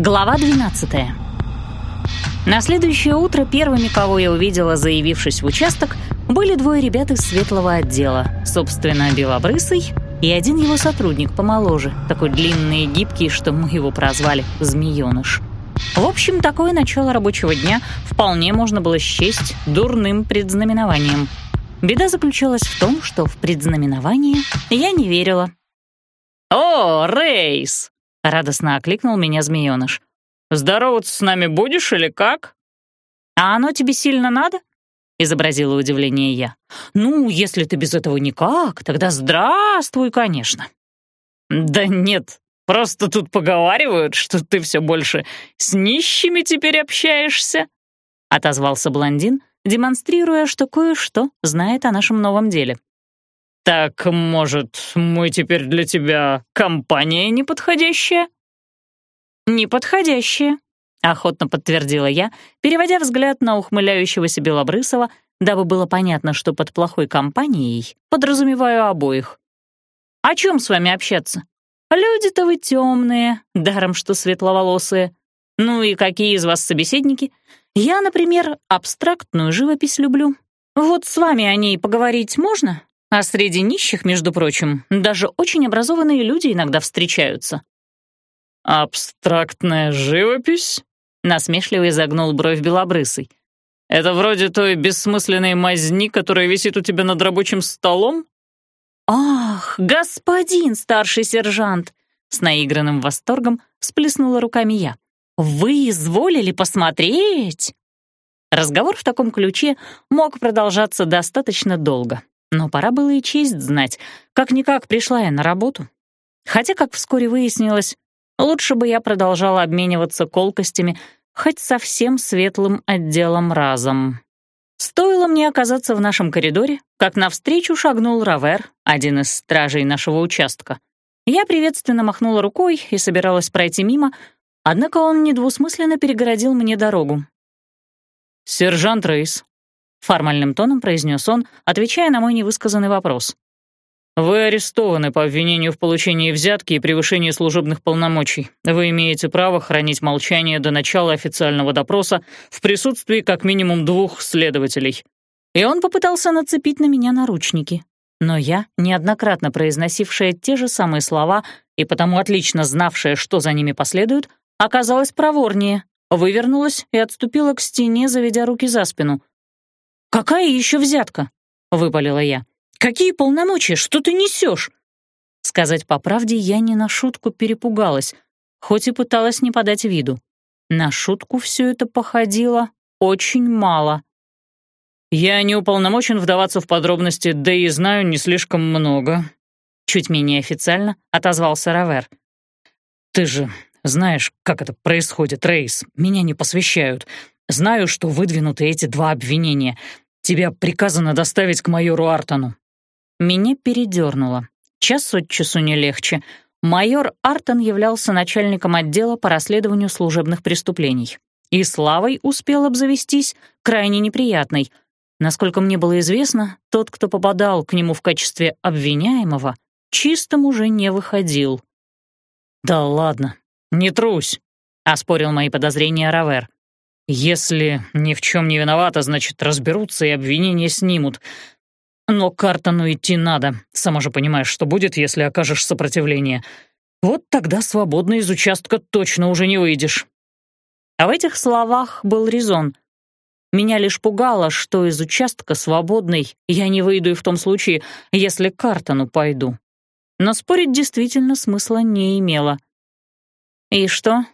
Глава 12. На следующее утро первыми, кого я увидела, заявившись в участок, были двое ребят из светлого отдела, собственно, белобрысый и один его сотрудник помоложе, такой длинный и гибкий, что мы его прозвали «змеёныш». В общем, такое начало рабочего дня вполне можно было счесть дурным предзнаменованием. Беда заключалась в том, что в предзнаменование я не верила. «О, Рейс!» — радостно окликнул меня змеёныш. «Здороваться с нами будешь или как?» «А оно тебе сильно надо?» — изобразила удивление я. «Ну, если ты без этого никак, тогда здравствуй, конечно». «Да нет, просто тут поговаривают, что ты все больше с нищими теперь общаешься», — отозвался блондин, демонстрируя, что кое-что знает о нашем новом деле. «Так, может, мы теперь для тебя компания неподходящая?» «Неподходящая», — охотно подтвердила я, переводя взгляд на ухмыляющегося Белобрысова, дабы было понятно, что под плохой компанией подразумеваю обоих. «О чем с вами общаться? Люди-то вы темные, даром что светловолосые. Ну и какие из вас собеседники? Я, например, абстрактную живопись люблю. Вот с вами о ней поговорить можно?» А среди нищих, между прочим, даже очень образованные люди иногда встречаются. «Абстрактная живопись?» — насмешливо изогнул бровь белобрысый. «Это вроде той бессмысленной мазни, которая висит у тебя над рабочим столом?» «Ах, господин старший сержант!» С наигранным восторгом всплеснула руками я. «Вы изволили посмотреть?» Разговор в таком ключе мог продолжаться достаточно долго. Но пора было и честь знать. Как-никак пришла я на работу. Хотя, как вскоре выяснилось, лучше бы я продолжала обмениваться колкостями хоть совсем светлым отделом разом. Стоило мне оказаться в нашем коридоре, как навстречу шагнул Равер, один из стражей нашего участка. Я приветственно махнула рукой и собиралась пройти мимо, однако он недвусмысленно перегородил мне дорогу. «Сержант Рейс, — формальным тоном произнес он, отвечая на мой невысказанный вопрос. «Вы арестованы по обвинению в получении взятки и превышении служебных полномочий. Вы имеете право хранить молчание до начала официального допроса в присутствии как минимум двух следователей». И он попытался нацепить на меня наручники. Но я, неоднократно произносившая те же самые слова и потому отлично знавшая, что за ними последует, оказалась проворнее, вывернулась и отступила к стене, заведя руки за спину. «Какая еще взятка?» — выпалила я. «Какие полномочия? Что ты несешь?» Сказать по правде, я не на шутку перепугалась, хоть и пыталась не подать виду. На шутку все это походило очень мало. «Я не уполномочен вдаваться в подробности, да и знаю не слишком много», чуть менее официально отозвался Равер. «Ты же знаешь, как это происходит, Рейс. Меня не посвящают. Знаю, что выдвинуты эти два обвинения. Тебя приказано доставить к майору Артону». Меня передернуло. Час от часу не легче. Майор Артон являлся начальником отдела по расследованию служебных преступлений. И славой успел обзавестись, крайне неприятной. Насколько мне было известно, тот, кто попадал к нему в качестве обвиняемого, чистым уже не выходил. «Да ладно, не трусь», — оспорил мои подозрения Равер. Если ни в чем не виновата, значит, разберутся и обвинения снимут. Но Картону идти надо. Сама же понимаешь, что будет, если окажешь сопротивление. Вот тогда свободно из участка точно уже не выйдешь. А в этих словах был резон. Меня лишь пугало, что из участка свободной я не выйду и в том случае, если Картону пойду. Но спорить действительно смысла не имело. «И что,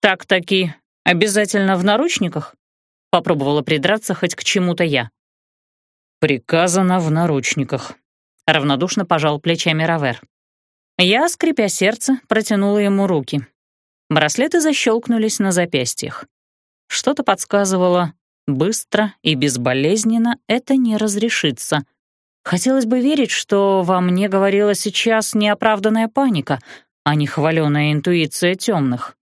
так-таки «Обязательно в наручниках?» — попробовала придраться хоть к чему-то я. «Приказано в наручниках», — равнодушно пожал плечами Равер. Я, скрипя сердце, протянула ему руки. Браслеты защелкнулись на запястьях. Что-то подсказывало, быстро и безболезненно это не разрешится. Хотелось бы верить, что во мне говорила сейчас неоправданная паника, а не хваленая интуиция темных.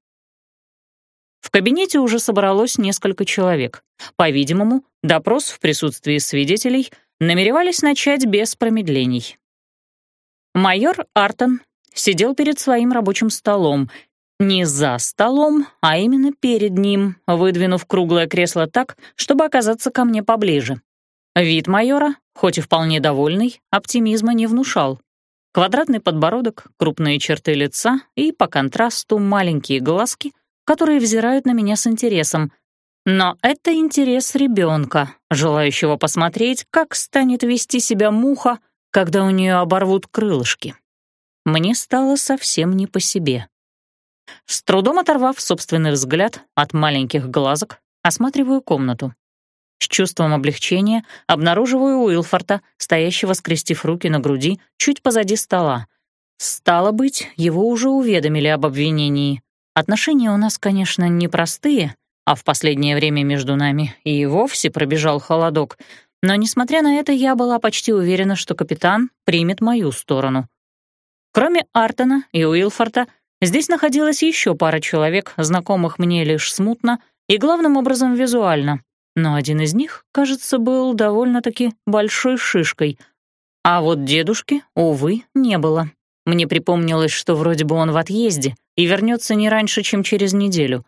В кабинете уже собралось несколько человек. По-видимому, допрос в присутствии свидетелей намеревались начать без промедлений. Майор Артон сидел перед своим рабочим столом Не за столом, а именно перед ним, выдвинув круглое кресло так, чтобы оказаться ко мне поближе. Вид майора, хоть и вполне довольный, оптимизма не внушал. Квадратный подбородок, крупные черты лица и, по контрасту, маленькие глазки, которые взирают на меня с интересом. Но это интерес ребенка, желающего посмотреть, как станет вести себя муха, когда у нее оборвут крылышки. Мне стало совсем не по себе. С трудом оторвав собственный взгляд от маленьких глазок, осматриваю комнату. С чувством облегчения обнаруживаю Уилфорта, стоящего, скрестив руки на груди, чуть позади стола. Стало быть, его уже уведомили об обвинении. Отношения у нас, конечно, непростые, а в последнее время между нами и вовсе пробежал холодок. Но, несмотря на это, я была почти уверена, что капитан примет мою сторону. Кроме Артона и Уилфорта, здесь находилась еще пара человек, знакомых мне лишь смутно и главным образом визуально — но один из них, кажется, был довольно-таки большой шишкой. А вот дедушки, увы, не было. Мне припомнилось, что вроде бы он в отъезде и вернется не раньше, чем через неделю.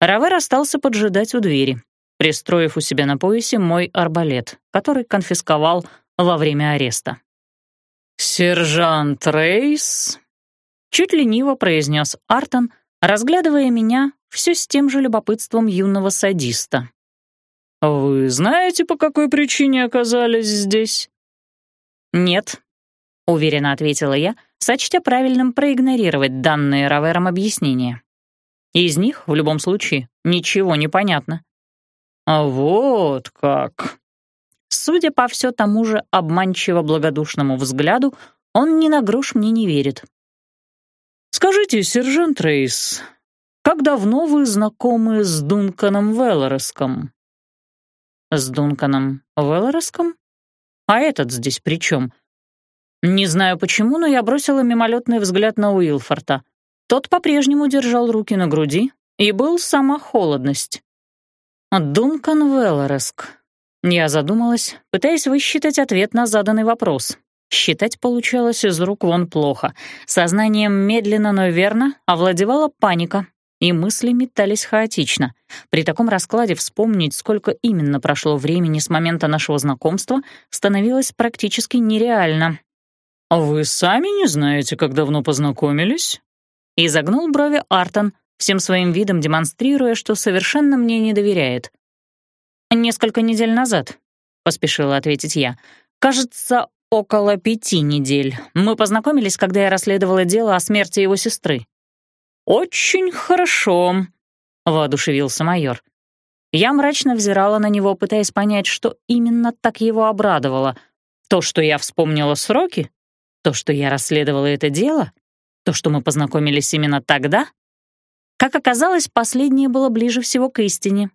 Равер остался поджидать у двери, пристроив у себя на поясе мой арбалет, который конфисковал во время ареста. «Сержант Рейс», — чуть лениво произнес Артон, разглядывая меня все с тем же любопытством юного садиста. «Вы знаете, по какой причине оказались здесь?» «Нет», — уверенно ответила я, сочтя правильным проигнорировать данные Равером объяснения. Из них, в любом случае, ничего не понятно. «А вот как!» Судя по все тому же обманчиво благодушному взгляду, он ни на грош мне не верит. «Скажите, сержант Рейс, как давно вы знакомы с Дунканом Веллореском?» С Дунканом Веллороском? А этот здесь при чем? Не знаю почему, но я бросила мимолетный взгляд на Уилфорта. Тот по-прежнему держал руки на груди, и был сама холодность. Дункан Веллореск. Я задумалась, пытаясь высчитать ответ на заданный вопрос. Считать получалось из рук вон плохо. Сознанием медленно, но верно овладевала паника, и мысли метались хаотично. При таком раскладе вспомнить, сколько именно прошло времени с момента нашего знакомства, становилось практически нереально. «А вы сами не знаете, как давно познакомились?» И загнул брови Артон, всем своим видом демонстрируя, что совершенно мне не доверяет. «Несколько недель назад», — поспешила ответить я. «Кажется, около пяти недель. Мы познакомились, когда я расследовала дело о смерти его сестры». «Очень хорошо», — воодушевился майор. Я мрачно взирала на него, пытаясь понять, что именно так его обрадовало. То, что я вспомнила сроки? То, что я расследовала это дело? То, что мы познакомились именно тогда? Как оказалось, последнее было ближе всего к истине.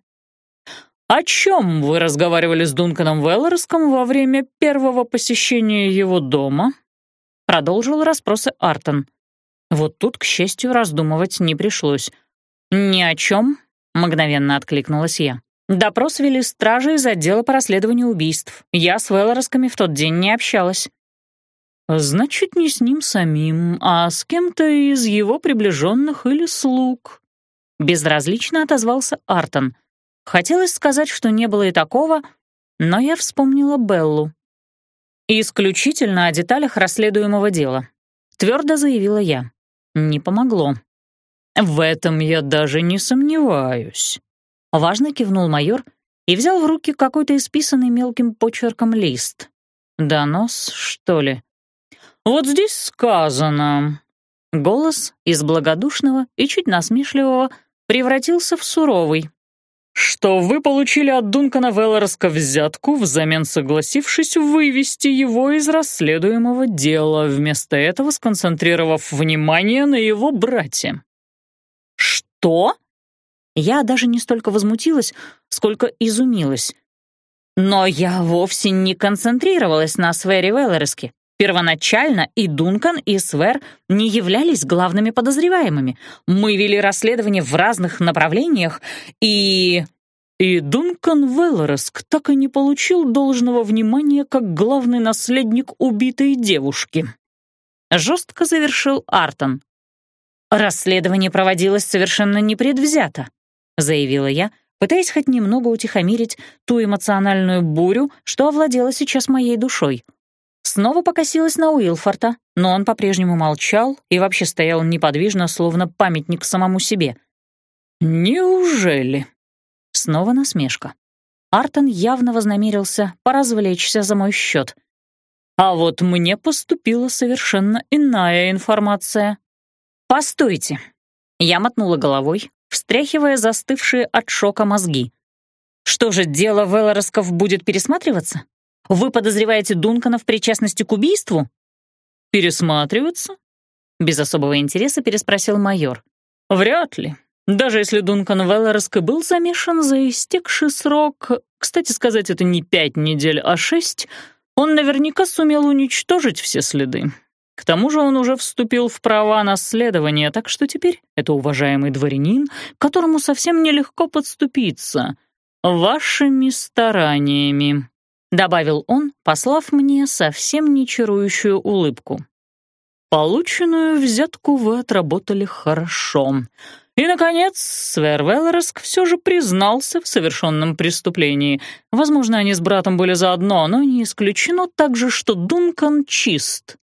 «О чем вы разговаривали с Дунканом Веллерском во время первого посещения его дома?» Продолжил расспросы Артон. Вот тут, к счастью, раздумывать не пришлось. «Ни о чем», — мгновенно откликнулась я. «Допрос вели стражи из отдела по расследованию убийств. Я с Веллоросками в тот день не общалась». «Значит, не с ним самим, а с кем-то из его приближенных или слуг», — безразлично отозвался Артон. Хотелось сказать, что не было и такого, но я вспомнила Беллу. «Исключительно о деталях расследуемого дела», — твердо заявила я. Не помогло. «В этом я даже не сомневаюсь», — важно кивнул майор и взял в руки какой-то исписанный мелким почерком лист. «Донос, что ли?» «Вот здесь сказано...» Голос из благодушного и чуть насмешливого превратился в суровый что вы получили от Дункана Веллорска взятку, взамен согласившись вывести его из расследуемого дела, вместо этого сконцентрировав внимание на его брате». «Что?» Я даже не столько возмутилась, сколько изумилась. Но я вовсе не концентрировалась на Свере Веллорске. Первоначально и Дункан, и Свер не являлись главными подозреваемыми. Мы вели расследование в разных направлениях, и... И Дункан Веллореск так и не получил должного внимания как главный наследник убитой девушки. Жестко завершил Артон. «Расследование проводилось совершенно непредвзято», — заявила я, пытаясь хоть немного утихомирить ту эмоциональную бурю, что овладела сейчас моей душой. Снова покосилась на Уилфорта, но он по-прежнему молчал и вообще стоял неподвижно, словно памятник самому себе. «Неужели?» Снова насмешка. Артон явно вознамерился поразвлечься за мой счет. А вот мне поступила совершенно иная информация. «Постойте!» Я мотнула головой, встряхивая застывшие от шока мозги. «Что же, дело Веллоросков будет пересматриваться? Вы подозреваете Дункана в причастности к убийству?» «Пересматриваться?» Без особого интереса переспросил майор. «Вряд ли. Даже если Дункан Веллороск был замешан за истекший срок, кстати сказать, это не пять недель, а шесть, он наверняка сумел уничтожить все следы. К тому же он уже вступил в права наследования, так что теперь это уважаемый дворянин, которому совсем нелегко подступиться. Вашими стараниями», — добавил он, послав мне совсем не чарующую улыбку. «Полученную взятку вы отработали хорошо». И, наконец, Свер Веллерск все же признался в совершенном преступлении. Возможно, они с братом были заодно, но не исключено также, что Дункан чист.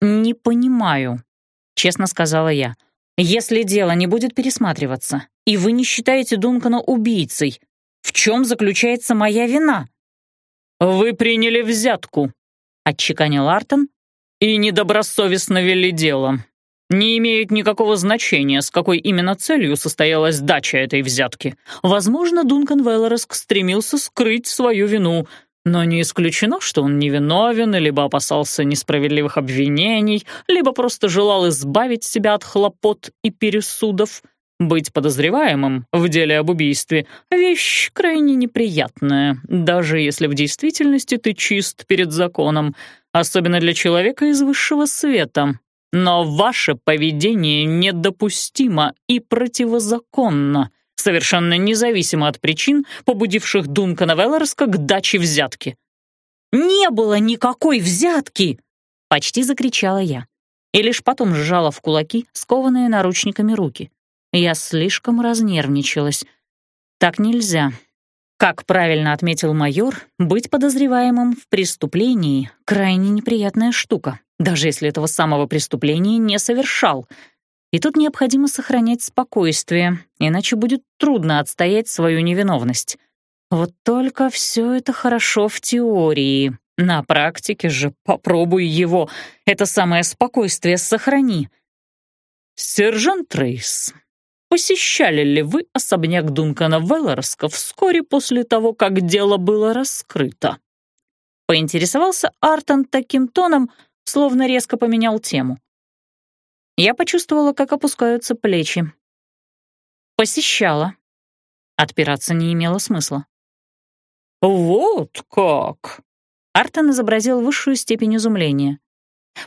«Не понимаю», — честно сказала я. «Если дело не будет пересматриваться, и вы не считаете Дункана убийцей, в чем заключается моя вина?» «Вы приняли взятку», — отчеканил Артон, «и недобросовестно вели дело. Не имеет никакого значения, с какой именно целью состоялась дача этой взятки. Возможно, Дункан Веллореск стремился скрыть свою вину, но не исключено, что он невиновен, либо опасался несправедливых обвинений, либо просто желал избавить себя от хлопот и пересудов. Быть подозреваемым в деле об убийстве — вещь крайне неприятная, даже если в действительности ты чист перед законом, особенно для человека из высшего света, но ваше поведение недопустимо и противозаконно, совершенно независимо от причин, побудивших Дункана Велларска к даче взятки. «Не было никакой взятки!» — почти закричала я. И лишь потом сжала в кулаки скованные наручниками руки. Я слишком разнервничалась. Так нельзя. Как правильно отметил майор, быть подозреваемым в преступлении — крайне неприятная штука даже если этого самого преступления не совершал. И тут необходимо сохранять спокойствие, иначе будет трудно отстоять свою невиновность. Вот только все это хорошо в теории. На практике же попробуй его, это самое спокойствие сохрани. «Сержант Рейс, посещали ли вы особняк Дункана Велларска вскоре после того, как дело было раскрыто?» Поинтересовался Артон таким тоном, словно резко поменял тему. Я почувствовала, как опускаются плечи. Посещала. Отпираться не имело смысла. «Вот как!» Артон изобразил высшую степень изумления.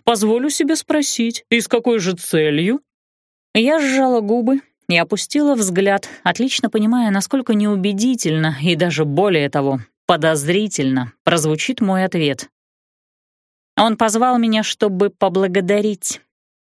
«Позволю себе спросить, и с какой же целью?» Я сжала губы и опустила взгляд, отлично понимая, насколько неубедительно и даже более того, подозрительно прозвучит мой ответ. Он позвал меня, чтобы поблагодарить.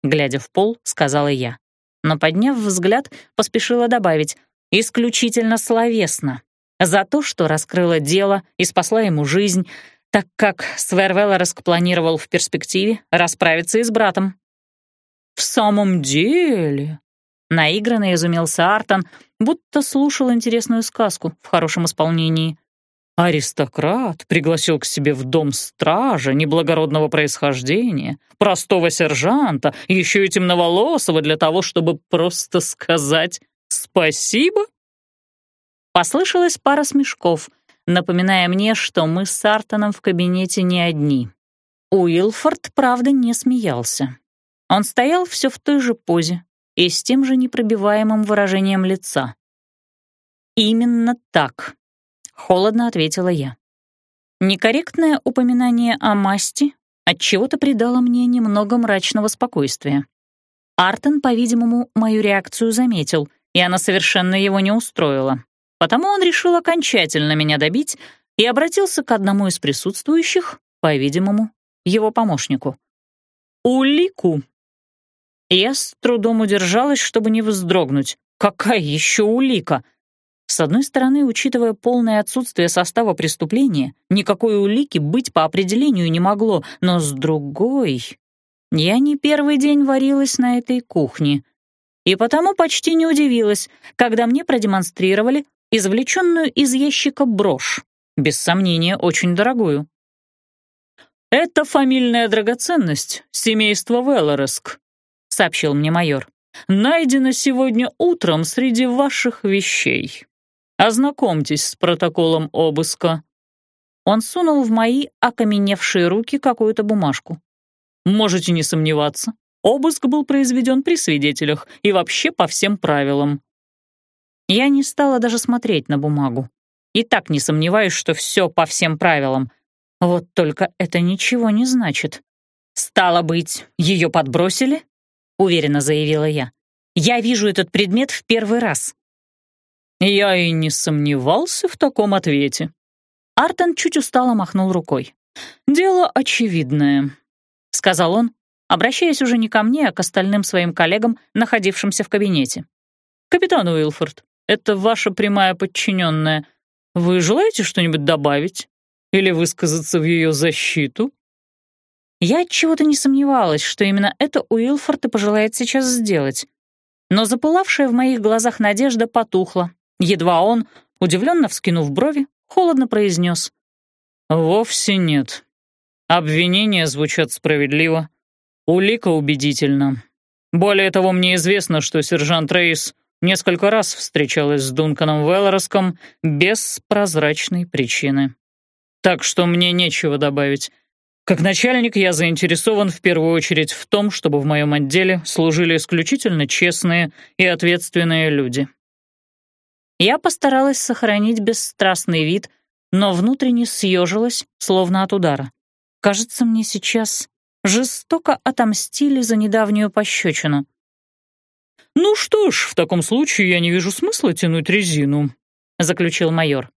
Глядя в пол, сказала я. Но, подняв взгляд, поспешила добавить «исключительно словесно» за то, что раскрыла дело и спасла ему жизнь, так как Свервеллорск планировал в перспективе расправиться и с братом. «В самом деле?» Наигранно изумился Артон, будто слушал интересную сказку в хорошем исполнении. Аристократ пригласил к себе в дом стража неблагородного происхождения, простого сержанта, еще и темноволосого для того, чтобы просто сказать «спасибо»? Послышалась пара смешков, напоминая мне, что мы с Артоном в кабинете не одни. Уилфорд, правда, не смеялся. Он стоял все в той же позе и с тем же непробиваемым выражением лица. Именно так Холодно ответила я. Некорректное упоминание о масти отчего-то придало мне немного мрачного спокойствия. Артен, по-видимому, мою реакцию заметил, и она совершенно его не устроила. Потому он решил окончательно меня добить и обратился к одному из присутствующих, по-видимому, его помощнику. «Улику!» Я с трудом удержалась, чтобы не вздрогнуть. Какая еще улика? С одной стороны, учитывая полное отсутствие состава преступления, никакой улики быть по определению не могло, но с другой... Я не первый день варилась на этой кухне, и потому почти не удивилась, когда мне продемонстрировали извлеченную из ящика брошь, без сомнения, очень дорогую. «Это фамильная драгоценность семейства Велореск», — сообщил мне майор. «Найдена сегодня утром среди ваших вещей. Ознакомьтесь с протоколом обыска». Он сунул в мои окаменевшие руки какую-то бумажку. «Можете не сомневаться, обыск был произведен при свидетелях и вообще по всем правилам». Я не стала даже смотреть на бумагу. И так не сомневаюсь, что все по всем правилам. Вот только это ничего не значит. «Стало быть, ее подбросили?» — уверенно заявила я. «Я вижу этот предмет в первый раз». «Я и не сомневался в таком ответе». Артон чуть устало махнул рукой. «Дело очевидное», — сказал он, обращаясь уже не ко мне, а к остальным своим коллегам, находившимся в кабинете. «Капитан Уилфорд, это ваша прямая подчиненная. Вы желаете что-нибудь добавить? Или высказаться в ее защиту?» Я от чего-то не сомневалась, что именно это Уилфорд и пожелает сейчас сделать. Но запылавшая в моих глазах надежда потухла. Едва он, удивленно вскинув брови, холодно произнес. «Вовсе нет. Обвинения звучат справедливо. Улика убедительна. Более того, мне известно, что сержант Рейс несколько раз встречалась с Дунканом Веллороском без прозрачной причины. Так что мне нечего добавить. Как начальник я заинтересован в первую очередь в том, чтобы в моем отделе служили исключительно честные и ответственные люди. Я постаралась сохранить бесстрастный вид, но внутренне съежилась, словно от удара. Кажется, мне сейчас жестоко отомстили за недавнюю пощечину. «Ну что ж, в таком случае я не вижу смысла тянуть резину», — заключил майор.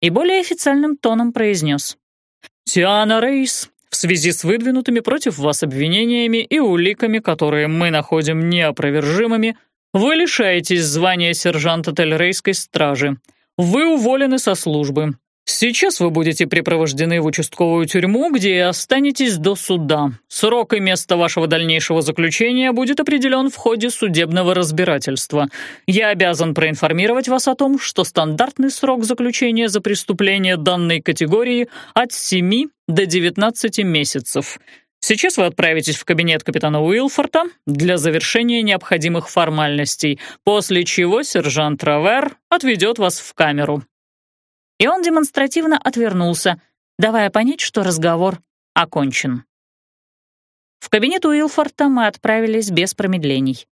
И более официальным тоном произнес. «Тиана Рейс, в связи с выдвинутыми против вас обвинениями и уликами, которые мы находим неопровержимыми, вы лишаетесь звания сержанта Тельрейской стражи. Вы уволены со службы. Сейчас вы будете припровождены в участковую тюрьму, где и останетесь до суда. Срок и место вашего дальнейшего заключения будет определен в ходе судебного разбирательства. Я обязан проинформировать вас о том, что стандартный срок заключения за преступление данной категории от 7 до 19 месяцев. Сейчас вы отправитесь в кабинет капитана Уилфорта для завершения необходимых формальностей, после чего сержант Травер отведет вас в камеру и он демонстративно отвернулся, давая понять, что разговор окончен. В кабинет Уилфорта мы отправились без промедлений.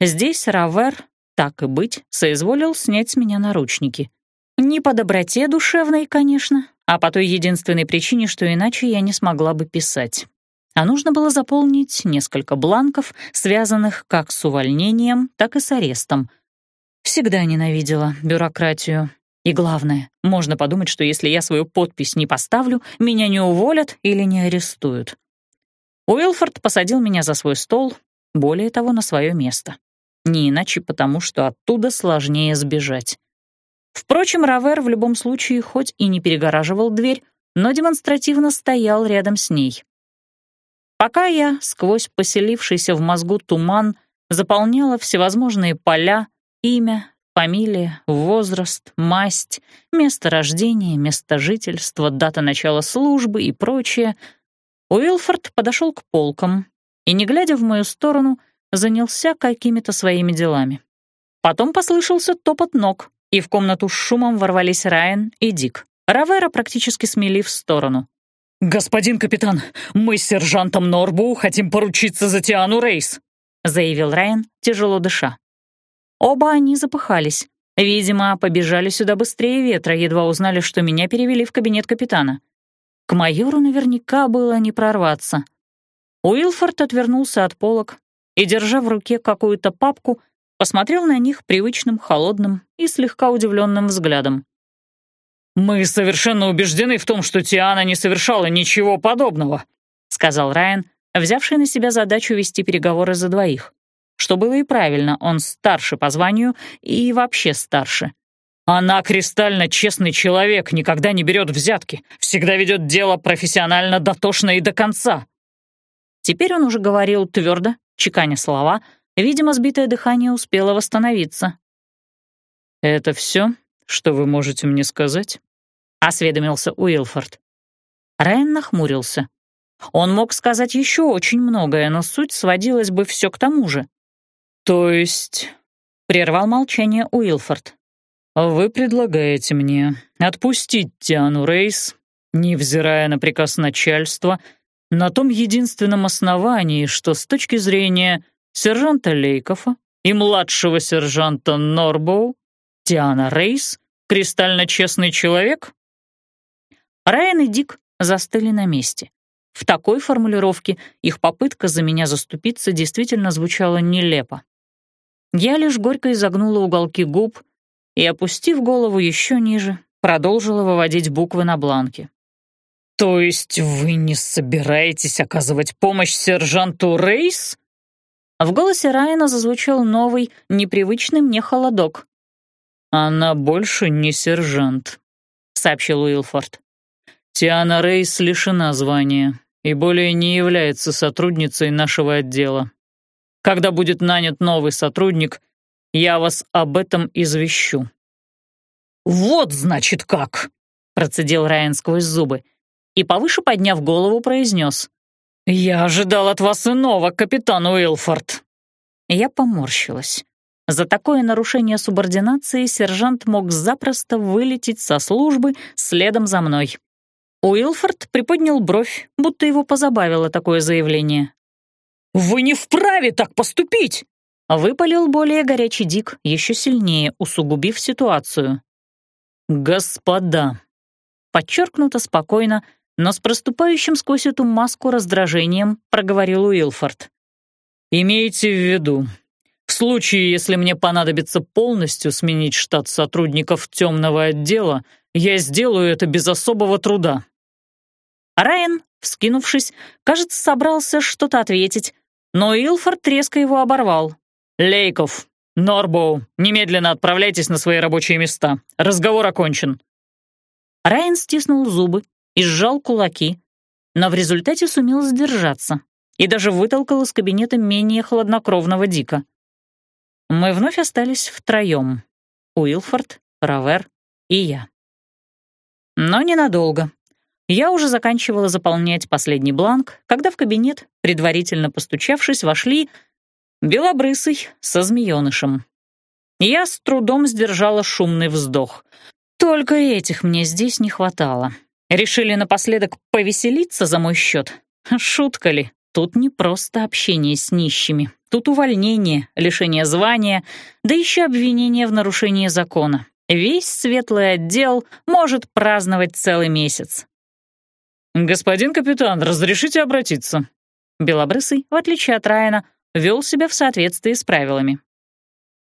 Здесь Равер, так и быть, соизволил снять с меня наручники. Не по доброте душевной, конечно, а по той единственной причине, что иначе я не смогла бы писать. А нужно было заполнить несколько бланков, связанных как с увольнением, так и с арестом. Всегда ненавидела бюрократию, и главное, можно подумать, что если я свою подпись не поставлю, меня не уволят или не арестуют. Уилфорд посадил меня за свой стол, более того, на свое место. Не иначе потому, что оттуда сложнее сбежать. Впрочем, Равер в любом случае хоть и не перегораживал дверь, но демонстративно стоял рядом с ней. Пока я, сквозь поселившийся в мозгу туман, заполняла всевозможные поля, имя, Фамилия, возраст, масть, место рождения, место жительства, дата начала службы и прочее. Уилфорд подошел к полкам и, не глядя в мою сторону, занялся какими-то своими делами. Потом послышался топот ног, и в комнату с шумом ворвались Райан и Дик. Равера практически смели в сторону. «Господин капитан, мы с сержантом Норбу хотим поручиться за Тиану Рейс», заявил Райан, тяжело дыша. Оба они запыхались. Видимо, побежали сюда быстрее ветра, едва узнали, что меня перевели в кабинет капитана. К майору наверняка было не прорваться. Уилфорд отвернулся от полок и, держа в руке какую-то папку, посмотрел на них привычным, холодным и слегка удивленным взглядом. «Мы совершенно убеждены в том, что Тиана не совершала ничего подобного», сказал Райан, взявший на себя задачу вести переговоры за двоих. что было и правильно, он старше по званию и вообще старше. Она кристально честный человек, никогда не берет взятки, всегда ведет дело профессионально, дотошно и до конца. Теперь он уже говорил твердо, чеканя слова, видимо, сбитое дыхание успело восстановиться. «Это все, что вы можете мне сказать?» — осведомился Уилфорд. Райан нахмурился. Он мог сказать еще очень многое, но суть сводилась бы все к тому же. «То есть...» — прервал молчание Уилфорд. «Вы предлагаете мне отпустить Тиану Рейс, невзирая на приказ начальства, на том единственном основании, что с точки зрения сержанта Лейкофа и младшего сержанта Норбоу, Тиана Рейс — кристально честный человек?» Райан и Дик застыли на месте. В такой формулировке их попытка за меня заступиться действительно звучала нелепо. Я лишь горько изогнула уголки губ и, опустив голову еще ниже, продолжила выводить буквы на бланке. «То есть вы не собираетесь оказывать помощь сержанту Рейс?» В голосе Райана зазвучал новый, непривычный мне холодок. «Она больше не сержант», — сообщил Уилфорд. «Тиана Рейс лишена звания и более не является сотрудницей нашего отдела. Когда будет нанят новый сотрудник, я вас об этом извещу». «Вот, значит, как!» — процедил Райан сквозь зубы и, повыше подняв голову, произнес. «Я ожидал от вас иного, капитан Уилфорд». Я поморщилась. За такое нарушение субординации сержант мог запросто вылететь со службы следом за мной. Уилфорд приподнял бровь, будто его позабавило такое заявление. «Вы не вправе так поступить!» Выпалил более горячий Дик, еще сильнее усугубив ситуацию. «Господа!» Подчеркнуто спокойно, но с проступающим сквозь эту маску раздражением проговорил Уилфорд. «Имейте в виду, в случае, если мне понадобится полностью сменить штат сотрудников темного отдела, я сделаю это без особого труда». Райан, вскинувшись, кажется, собрался что-то ответить, но Илфорд резко его оборвал. «Лейков, Норбоу, немедленно отправляйтесь на свои рабочие места. Разговор окончен». Райан стиснул зубы и сжал кулаки, но в результате сумел сдержаться и даже вытолкал из кабинета менее хладнокровного Дика. Мы вновь остались втроем — Уилфорд, Равер и я. Но ненадолго. Я уже заканчивала заполнять последний бланк, когда в кабинет, предварительно постучавшись, вошли белобрысый со змеенышем. Я с трудом сдержала шумный вздох. Только этих мне здесь не хватало. Решили напоследок повеселиться за мой счет? Шутка ли? Тут не просто общение с нищими. Тут увольнение, лишение звания, да еще обвинение в нарушении закона. Весь светлый отдел может праздновать целый месяц. «Господин капитан, разрешите обратиться?» Белобрысый, в отличие от Райана, вел себя в соответствии с правилами.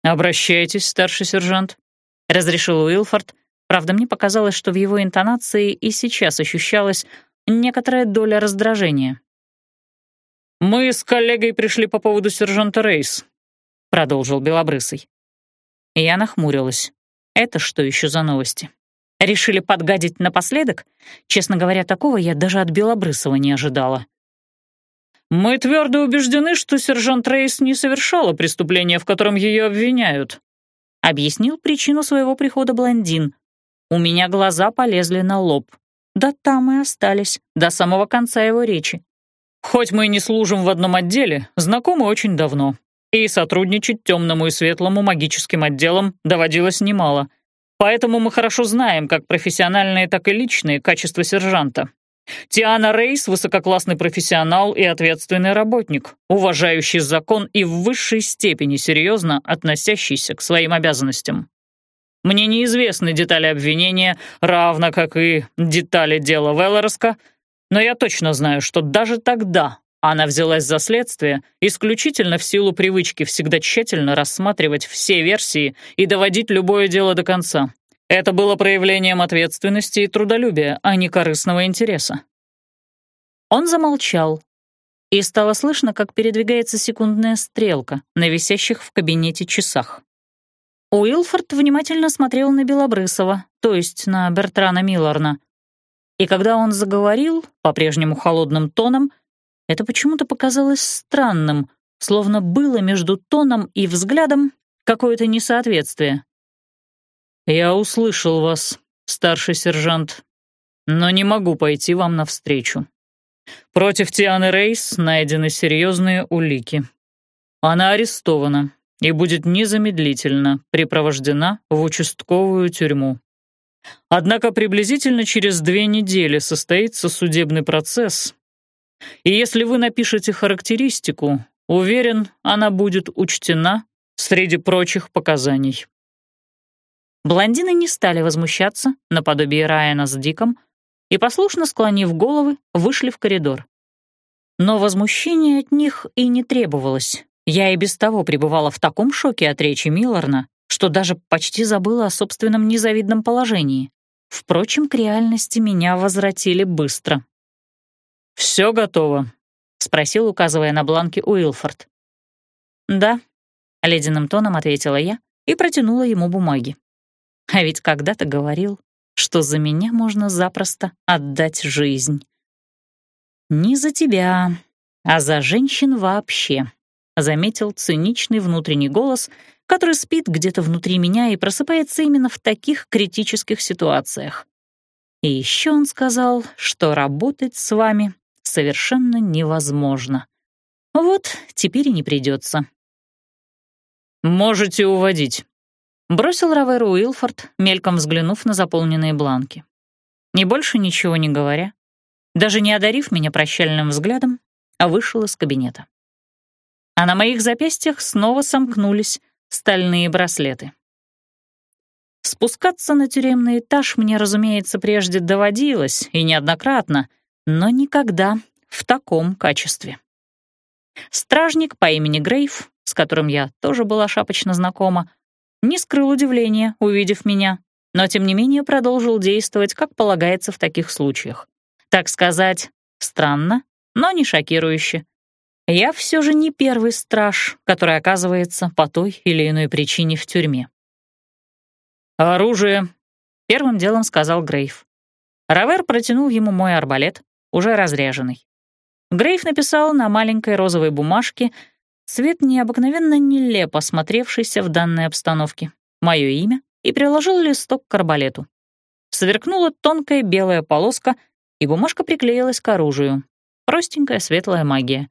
«Обращайтесь, старший сержант», — разрешил Уилфорд. Правда, мне показалось, что в его интонации и сейчас ощущалась некоторая доля раздражения. «Мы с коллегой пришли по поводу сержанта Рейс», — продолжил Белобрысый. Я нахмурилась. Это что еще за новости? Решили подгадить напоследок? Честно говоря, такого я даже от Белобрысова не ожидала. «Мы твердо убеждены, что сержант Рейс не совершала преступления, в котором ее обвиняют», — объяснил причину своего прихода блондин. У меня глаза полезли на лоб. Да там и остались, до самого конца его речи. «Хоть мы и не служим в одном отделе, знакомы очень давно и сотрудничать темному и светлому магическим отделам доводилось немало. Поэтому мы хорошо знаем как профессиональные, так и личные качества сержанта. Тиана Рейс — высококлассный профессионал и ответственный работник, уважающий закон и в высшей степени серьезно относящийся к своим обязанностям. Мне неизвестны детали обвинения, равно как и детали дела Веллорска, но я точно знаю, что даже тогда она взялась за следствие исключительно в силу привычки всегда тщательно рассматривать все версии и доводить любое дело до конца. Это было проявлением ответственности и трудолюбия, а не корыстного интереса. Он замолчал. и стало слышно, как передвигается секундная стрелка на висящих в кабинете часах. Уилфорд внимательно смотрел на Белобрысова, то есть на Бертрана Милларна. И когда он заговорил, по-прежнему холодным тоном, это почему-то показалось странным, словно было между тоном и взглядом какое-то несоответствие. «Я услышал вас, старший сержант, но не могу пойти вам навстречу. Против Тианы Рейс найдены серьезные улики. Она арестована и будет незамедлительно припровождена в участковую тюрьму. Однако приблизительно через две недели состоится судебный процесс, и если вы напишете характеристику, уверен, она будет учтена среди прочих показаний. Блондины не стали возмущаться, наподобие Райана с Диком, и, послушно склонив головы, вышли в коридор. Но возмущения от них и не требовалось. Я и без того пребывала в таком шоке от речи Милларна, что даже почти забыла о собственном незавидном положении. Впрочем, к реальности меня возвратили быстро. «Все готово», — спросил, указывая на бланки Уилфорд. «Да», — ледяным тоном ответила я и протянула ему бумаги. А ведь когда-то говорил, что за меня можно запросто отдать жизнь. «Не за тебя, а за женщин вообще», — заметил циничный внутренний голос, который спит где-то внутри меня и просыпается именно в таких критических ситуациях. И еще он сказал, что работать с вами совершенно невозможно. Вот теперь и не придется. «Можете уводить», — бросил Равер Уилфорд, мельком взглянув на заполненные бланки. И больше ничего не говоря, даже не одарив меня прощальным взглядом, а вышел из кабинета. А на моих запястьях снова сомкнулись стальные браслеты. Спускаться на тюремный этаж мне, разумеется, прежде доводилось, и неоднократно, но никогда в таком качестве. Стражник по имени Грейв, с которым я тоже была шапочно знакома, не скрыл удивления, увидев меня, но тем не менее продолжил действовать, как полагается в таких случаях. Так сказать, странно, но не шокирующе. Я все же не первый страж, который оказывается по той или иной причине в тюрьме. «Оружие», — первым делом сказал Грейв. Равер протянул ему мой арбалет, уже разряженный. Грейв написал на маленькой розовой бумажке цвет необыкновенно нелепо смотревшийся в данной обстановке, мое имя, и приложил листок к арбалету. Сверкнула тонкая белая полоска, и бумажка приклеилась к оружию. Простенькая светлая магия.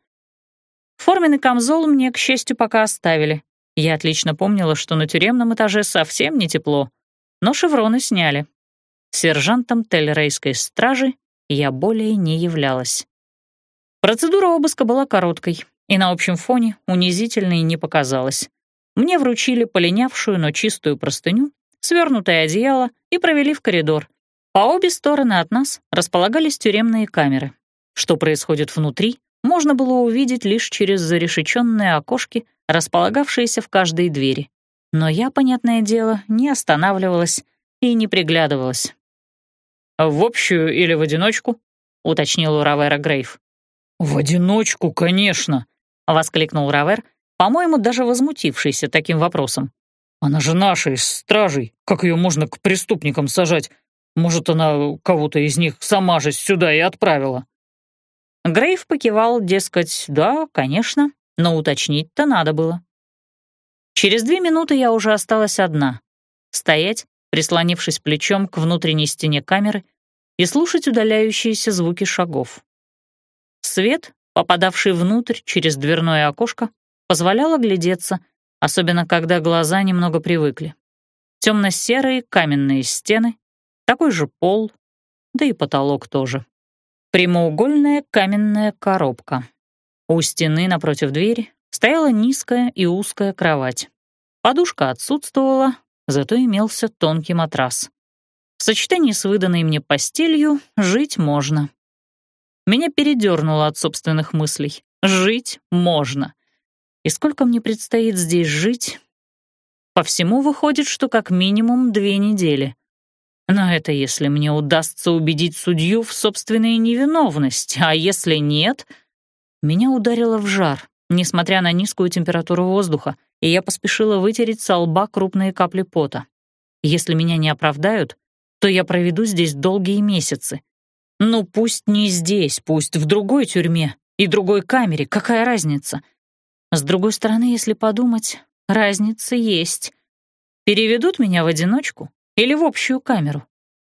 Форменный камзол мне, к счастью, пока оставили. Я отлично помнила, что на тюремном этаже совсем не тепло, но шевроны сняли. Сержантом Тель-Рейской стражи я более не являлась. Процедура обыска была короткой и на общем фоне унизительной не показалась. Мне вручили полинявшую, но чистую простыню, свернутое одеяло и провели в коридор. По обе стороны от нас располагались тюремные камеры. Что происходит внутри, можно было увидеть лишь через зарешеченные окошки, располагавшиеся в каждой двери. Но я, понятное дело, не останавливалась и не приглядывалась. «В общую или в одиночку?» — уточнил у Равера Грейв. «В одиночку, конечно!» — воскликнул Равер, по-моему, даже возмутившийся таким вопросом. «Она же наша, из стражей. Как ее можно к преступникам сажать? Может, она кого-то из них сама же сюда и отправила?» Грейв покивал, дескать, да, конечно, но уточнить-то надо было. Через две минуты я уже осталась одна. Стоять, прислонившись плечом к внутренней стене камеры, и слушать удаляющиеся звуки шагов. Свет, попадавший внутрь через дверное окошко, позволял оглядеться, особенно когда глаза немного привыкли. Темно-серые каменные стены, такой же пол, да и потолок тоже. Прямоугольная каменная коробка. У стены напротив двери стояла низкая и узкая кровать. Подушка отсутствовала, зато имелся тонкий матрас. В сочетании с выданной мне постелью жить можно. Меня передернуло от собственных мыслей. Жить можно. И сколько мне предстоит здесь жить? По всему выходит, что как минимум две недели. Но это если мне удастся убедить судью в собственной невиновности, а если нет... Меня ударило в жар, несмотря на низкую температуру воздуха, и я поспешила вытереть со лба крупные капли пота. Если меня не оправдают, то я проведу здесь долгие месяцы. Ну, пусть не здесь, пусть в другой тюрьме и другой камере, какая разница? С другой стороны, если подумать, разница есть. Переведут меня в одиночку или в общую камеру?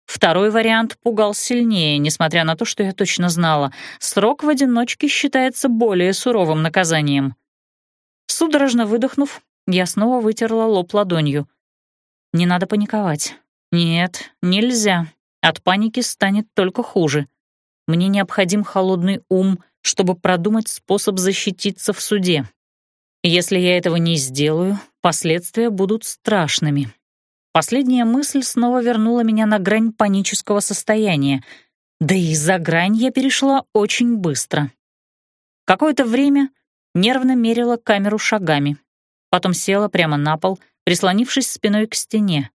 Второй вариант пугал сильнее, несмотря на то, что я точно знала, срок в одиночке считается более суровым наказанием. Судорожно выдохнув, я снова вытерла лоб ладонью. Не надо паниковать. Нет, нельзя. От паники станет только хуже. Мне необходим холодный ум, чтобы продумать способ защититься в суде. Если я этого не сделаю, последствия будут страшными. Последняя мысль снова вернула меня на грань панического состояния. Да и за грань я перешла очень быстро. Какое-то время нервно мерила камеру шагами. Потом села прямо на пол, прислонившись спиной к стене.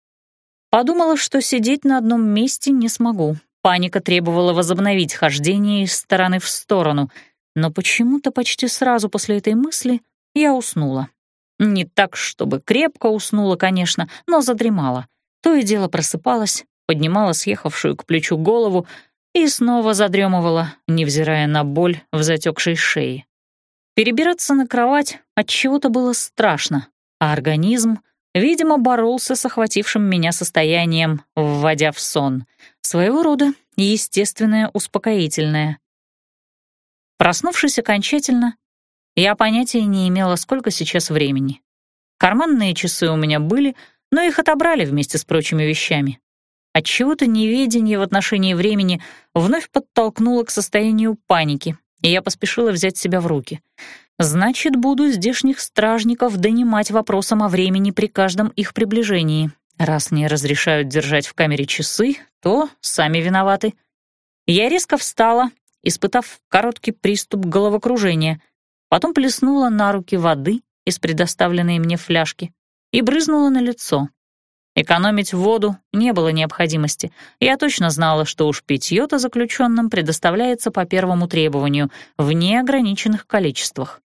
Подумала, что сидеть на одном месте не смогу. Паника требовала возобновить хождение из стороны в сторону, но почему-то почти сразу после этой мысли я уснула. Не так, чтобы крепко уснула, конечно, но задремала. То и дело просыпалась, поднимала съехавшую к плечу голову и снова задремывала, невзирая на боль в затекшей шее. Перебираться на кровать от чего-то было страшно, а организм, видимо, боролся с охватившим меня состоянием, вводя в сон. Своего рода естественное успокоительное. Проснувшись окончательно, я понятия не имела, сколько сейчас времени. Карманные часы у меня были, но их отобрали вместе с прочими вещами. Отчего-то неведение в отношении времени вновь подтолкнуло к состоянию паники, и я поспешила взять себя в руки. Значит, буду здешних стражников донимать вопросом о времени при каждом их приближении. Раз не разрешают держать в камере часы, то сами виноваты. Я резко встала, испытав короткий приступ головокружения — Потом плеснула на руки воды из предоставленной мне фляжки и брызнула на лицо. Экономить воду не было необходимости. Я точно знала, что уж питьё-то заключенным предоставляется по первому требованию в неограниченных количествах.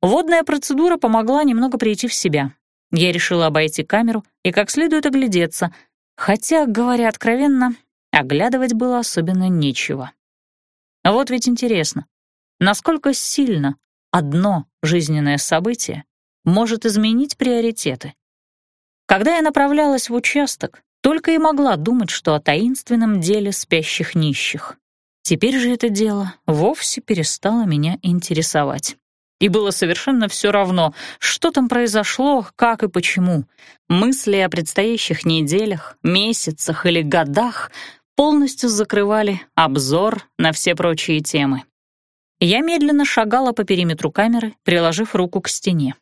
Водная процедура помогла немного прийти в себя. Я решила обойти камеру и как следует оглядеться, хотя, говоря откровенно, оглядывать было особенно нечего. Вот ведь интересно, насколько сильно одно жизненное событие может изменить приоритеты. Когда я направлялась в участок, только и могла думать, что о таинственном деле спящих нищих. Теперь же это дело вовсе перестало меня интересовать. И было совершенно все равно, что там произошло, как и почему. Мысли о предстоящих неделях, месяцах или годах полностью закрывали обзор на все прочие темы. Я медленно шагала по периметру камеры, приложив руку к стене.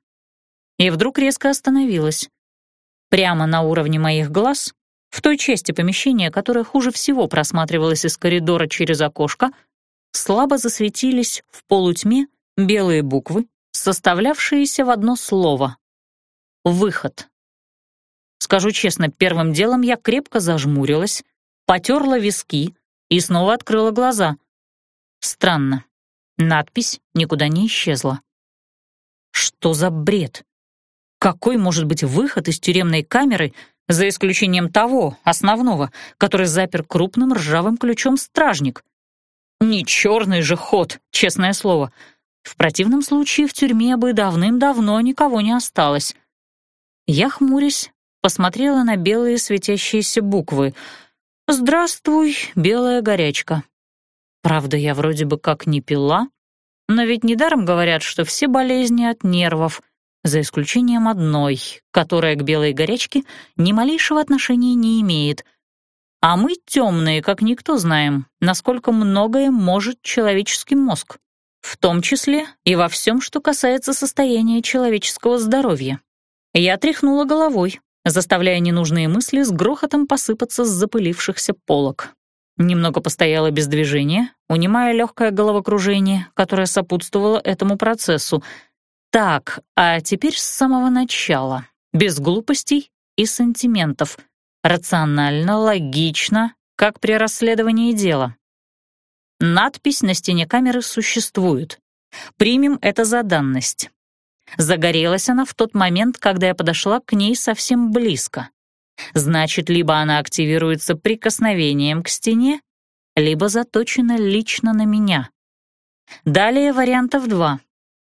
И вдруг резко остановилась. Прямо на уровне моих глаз, в той части помещения, которая хуже всего просматривалась из коридора через окошко, слабо засветились в полутьме белые буквы, составлявшиеся в одно слово — «Выход». Скажу честно, первым делом я крепко зажмурилась, потерла виски и снова открыла глаза. Странно. Надпись никуда не исчезла. Что за бред? Какой может быть выход из тюремной камеры, за исключением того, основного, который запер крупным ржавым ключом стражник? Не черный же ход, честное слово. В противном случае в тюрьме бы давным-давно никого не осталось. Я, хмурясь, посмотрела на белые светящиеся буквы. «Здравствуй, белая горячка». Правда, я вроде бы как не пила, но ведь недаром говорят, что все болезни от нервов, за исключением одной, которая к белой горячке ни малейшего отношения не имеет. А мы темные, как никто знаем, насколько многое может человеческий мозг, в том числе и во всем, что касается состояния человеческого здоровья. Я тряхнула головой, заставляя ненужные мысли с грохотом посыпаться с запылившихся полок. Немного постояла без движения, унимая легкое головокружение, которое сопутствовало этому процессу. Так, а теперь с самого начала, без глупостей и сантиментов. Рационально, логично, как при расследовании дела. Надпись на стене камеры существует. Примем это за данность. Загорелась она в тот момент, когда я подошла к ней совсем близко. Значит, либо она активируется прикосновением к стене, либо заточена лично на меня. Далее вариантов два.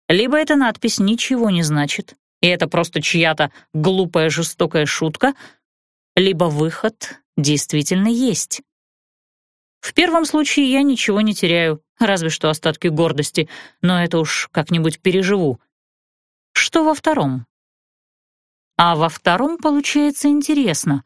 Либо эта надпись ничего не значит, и это просто чья-то глупая жестокая шутка, либо выход действительно есть. В первом случае я ничего не теряю, разве что остатки гордости, но это уж как-нибудь переживу. Что во втором? А во втором получается интересно.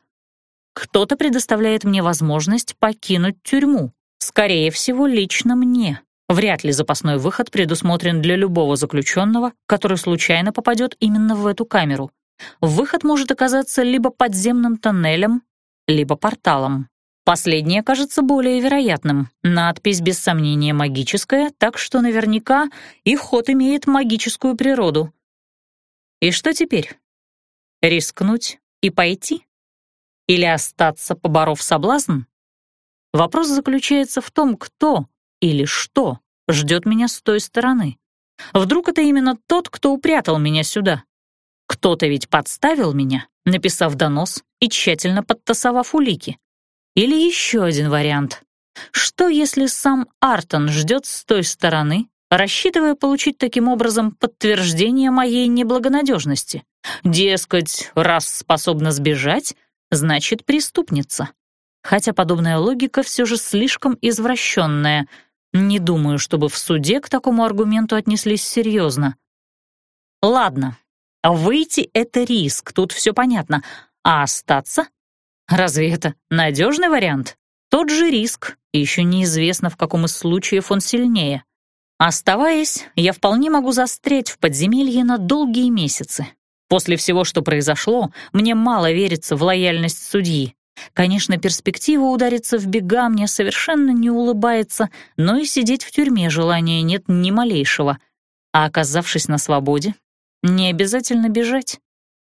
Кто-то предоставляет мне возможность покинуть тюрьму. Скорее всего, лично мне. Вряд ли запасной выход предусмотрен для любого заключенного, который случайно попадет именно в эту камеру. Выход может оказаться либо подземным тоннелем, либо порталом. Последнее кажется более вероятным. Надпись без сомнения магическая, так что наверняка их ход имеет магическую природу. И что теперь? Рискнуть и пойти? Или остаться, поборов соблазн? Вопрос заключается в том, кто или что ждет меня с той стороны. Вдруг это именно тот, кто упрятал меня сюда? Кто-то ведь подставил меня, написав донос и тщательно подтасовав улики. Или еще один вариант. Что, если сам Артон ждет с той стороны, рассчитывая получить таким образом подтверждение моей неблагонадежности? Дескать, раз способна сбежать, значит преступница. Хотя подобная логика все же слишком извращенная. Не думаю, чтобы в суде к такому аргументу отнеслись серьезно. Ладно, выйти — это риск, тут все понятно. А остаться? Разве это надежный вариант? Тот же риск, еще неизвестно, в каком из случаев он сильнее. Оставаясь, я вполне могу застрять в подземелье на долгие месяцы. После всего, что произошло, мне мало верится в лояльность судьи. Конечно, перспектива удариться в бега мне совершенно не улыбается, но и сидеть в тюрьме желания нет ни малейшего. А оказавшись на свободе, не обязательно бежать.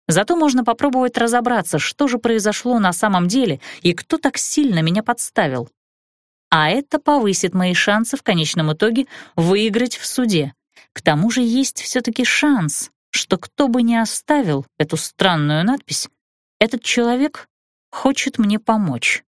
Зато можно попробовать разобраться, что же произошло на самом деле и кто так сильно меня подставил. А это повысит мои шансы в конечном итоге выиграть в суде. К тому же есть все-таки шанс, что кто бы ни оставил эту странную надпись, этот человек хочет мне помочь.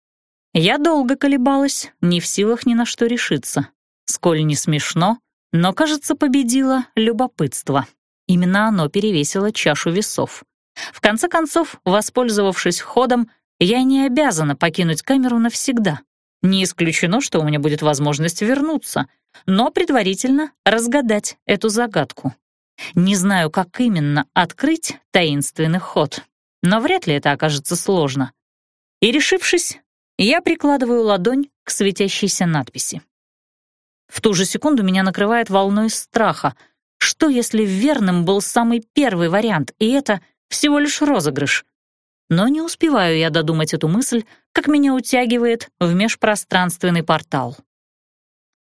Я долго колебалась, не в силах ни на что решиться. Сколь не смешно, но, кажется, победило любопытство. Именно оно перевесило чашу весов. В конце концов, воспользовавшись ходом, я не обязана покинуть камеру навсегда. Не исключено, что у меня будет возможность вернуться, но предварительно разгадать эту загадку. Не знаю, как именно открыть таинственный ход, но вряд ли это окажется сложно. И, решившись, я прикладываю ладонь к светящейся надписи. В ту же секунду меня накрывает волной страха. Что, если верным был самый первый вариант, и это всего лишь розыгрыш? Но не успеваю я додумать эту мысль, как меня утягивает в межпространственный портал.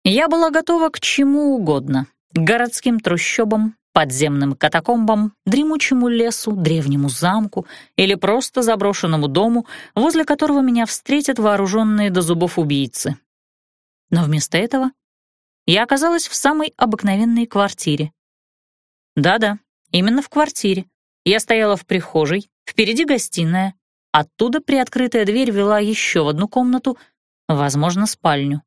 Я была готова к чему угодно — городским трущобам, подземным катакомбам, дремучему лесу, древнему замку или просто заброшенному дому, возле которого меня встретят вооруженные до зубов убийцы. Но вместо этого я оказалась в самой обыкновенной квартире. Да-да, именно в квартире. Я стояла в прихожей, впереди гостиная, оттуда приоткрытая дверь вела еще в одну комнату, возможно, спальню.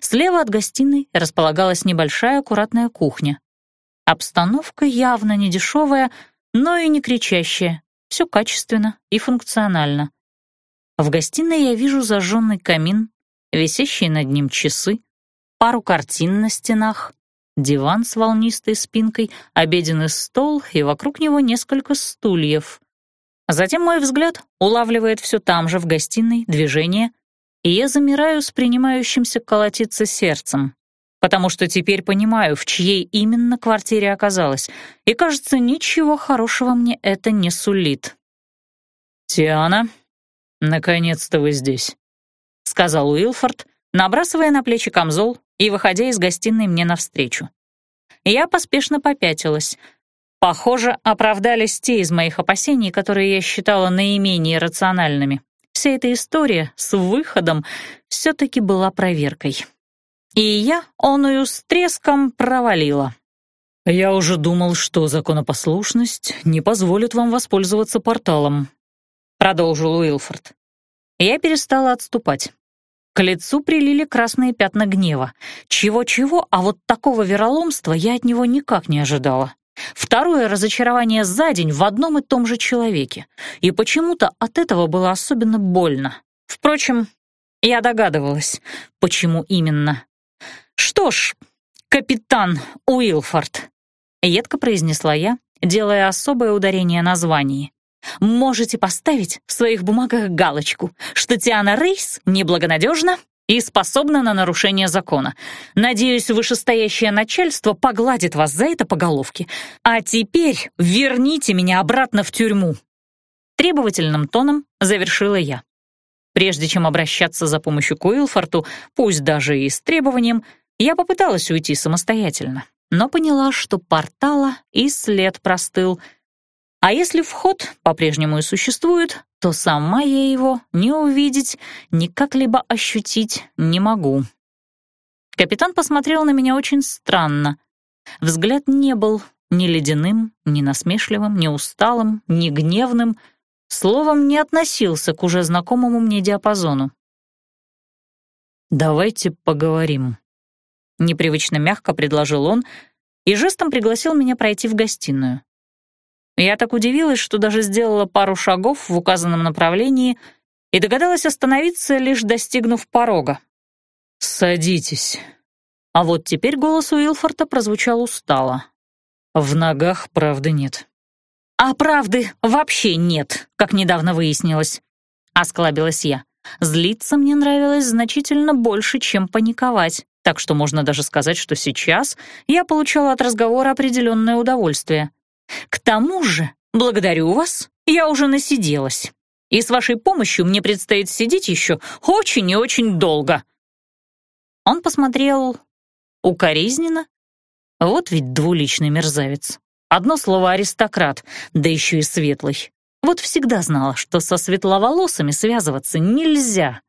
Слева от гостиной располагалась небольшая аккуратная кухня, Обстановка явно не дешевая, но и не кричащая. Все качественно и функционально. В гостиной я вижу зажженный камин, висящие над ним часы, пару картин на стенах, диван с волнистой спинкой, обеденный стол и вокруг него несколько стульев. Затем мой взгляд улавливает все там же в гостиной движение, и я замираю с принимающимся колотиться сердцем потому что теперь понимаю, в чьей именно квартире оказалась, и, кажется, ничего хорошего мне это не сулит. «Тиана, наконец-то вы здесь», — сказал Уилфорд, набрасывая на плечи камзол и выходя из гостиной мне навстречу. Я поспешно попятилась. Похоже, оправдались те из моих опасений, которые я считала наименее рациональными. Вся эта история с выходом все-таки была проверкой. И я оную с треском провалила. «Я уже думал, что законопослушность не позволит вам воспользоваться порталом», — продолжил Уилфорд. Я перестала отступать. К лицу прилили красные пятна гнева. Чего-чего, а вот такого вероломства я от него никак не ожидала. Второе разочарование за день в одном и том же человеке. И почему-то от этого было особенно больно. Впрочем, я догадывалась, почему именно. «Что ж, капитан Уилфорд», — едко произнесла я, делая особое ударение на звании. «Можете поставить в своих бумагах галочку, что Тиана Рейс неблагонадежна и способна на нарушение закона. Надеюсь, вышестоящее начальство погладит вас за это по головке. А теперь верните меня обратно в тюрьму». Требовательным тоном завершила я. Прежде чем обращаться за помощью к Уилфорту, пусть даже и с требованием, я попыталась уйти самостоятельно, но поняла, что портала и след простыл. А если вход по-прежнему и существует, то сама я его не увидеть, ни как-либо ощутить не могу. Капитан посмотрел на меня очень странно. Взгляд не был ни ледяным, ни насмешливым, ни усталым, ни гневным — словом, не относился к уже знакомому мне диапазону. «Давайте поговорим», — непривычно мягко предложил он и жестом пригласил меня пройти в гостиную. Я так удивилась, что даже сделала пару шагов в указанном направлении и догадалась остановиться, лишь достигнув порога. «Садитесь». А вот теперь голос Уилфорта прозвучал устало. «В ногах правды нет». «А правды вообще нет, как недавно выяснилось», — осклабилась я. Злиться мне нравилось значительно больше, чем паниковать, так что можно даже сказать, что сейчас я получала от разговора определенное удовольствие. К тому же, благодарю вас, я уже насиделась. И с вашей помощью мне предстоит сидеть еще очень и очень долго. Он посмотрел укоризненно. Вот ведь двуличный мерзавец. Одно слово «аристократ», да еще и светлый. Вот всегда знала, что со светловолосыми связываться нельзя.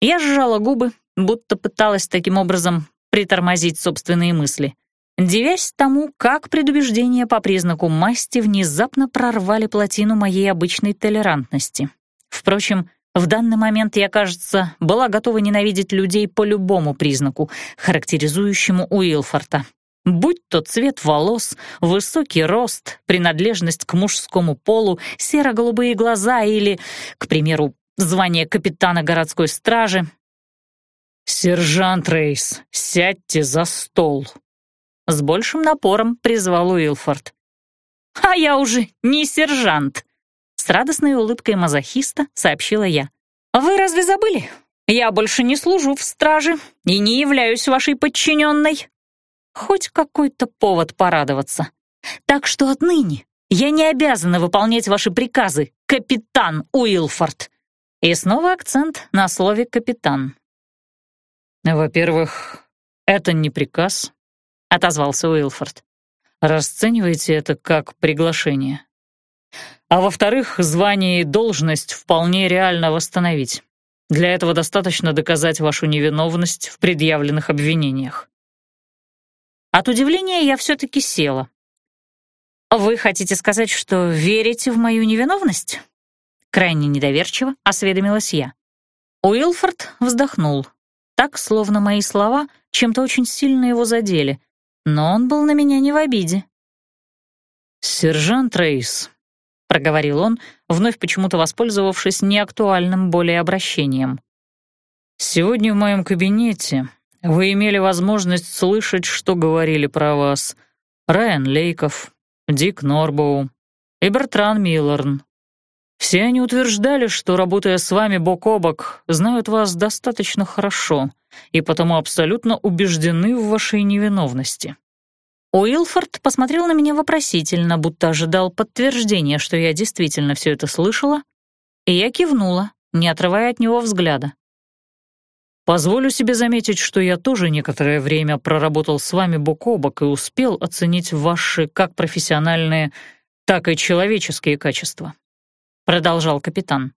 Я сжала губы, будто пыталась таким образом притормозить собственные мысли, девясь тому, как предубеждения по признаку масти внезапно прорвали плотину моей обычной толерантности. Впрочем, в данный момент я, кажется, была готова ненавидеть людей по любому признаку, характеризующему Уилфорта. Будь то цвет волос, высокий рост, принадлежность к мужскому полу, серо-голубые глаза или, к примеру, звание капитана городской стражи. «Сержант Рейс, сядьте за стол!» С большим напором призвал Уилфорд. «А я уже не сержант!» С радостной улыбкой мазохиста сообщила я. «Вы разве забыли? Я больше не служу в страже и не являюсь вашей подчиненной!» Хоть какой-то повод порадоваться. Так что отныне я не обязана выполнять ваши приказы, капитан Уилфорд. И снова акцент на слове «капитан». «Во-первых, это не приказ», — отозвался Уилфорд. «Расценивайте это как приглашение. А во-вторых, звание и должность вполне реально восстановить. Для этого достаточно доказать вашу невиновность в предъявленных обвинениях. От удивления я все-таки села. «Вы хотите сказать, что верите в мою невиновность?» Крайне недоверчиво осведомилась я. Уилфорд вздохнул. Так, словно мои слова чем-то очень сильно его задели, но он был на меня не в обиде. «Сержант Рейс», — проговорил он, вновь почему-то воспользовавшись неактуальным более обращением. «Сегодня в моем кабинете вы имели возможность слышать, что говорили про вас Райан Лейков, Дик Норбоу и Бертран Миллерн. Все они утверждали, что, работая с вами бок о бок, знают вас достаточно хорошо и потому абсолютно убеждены в вашей невиновности. Уилфорд посмотрел на меня вопросительно, будто ожидал подтверждения, что я действительно все это слышала, и я кивнула, не отрывая от него взгляда. Позволю себе заметить, что я тоже некоторое время проработал с вами бок о бок и успел оценить ваши как профессиональные, так и человеческие качества», — продолжал капитан.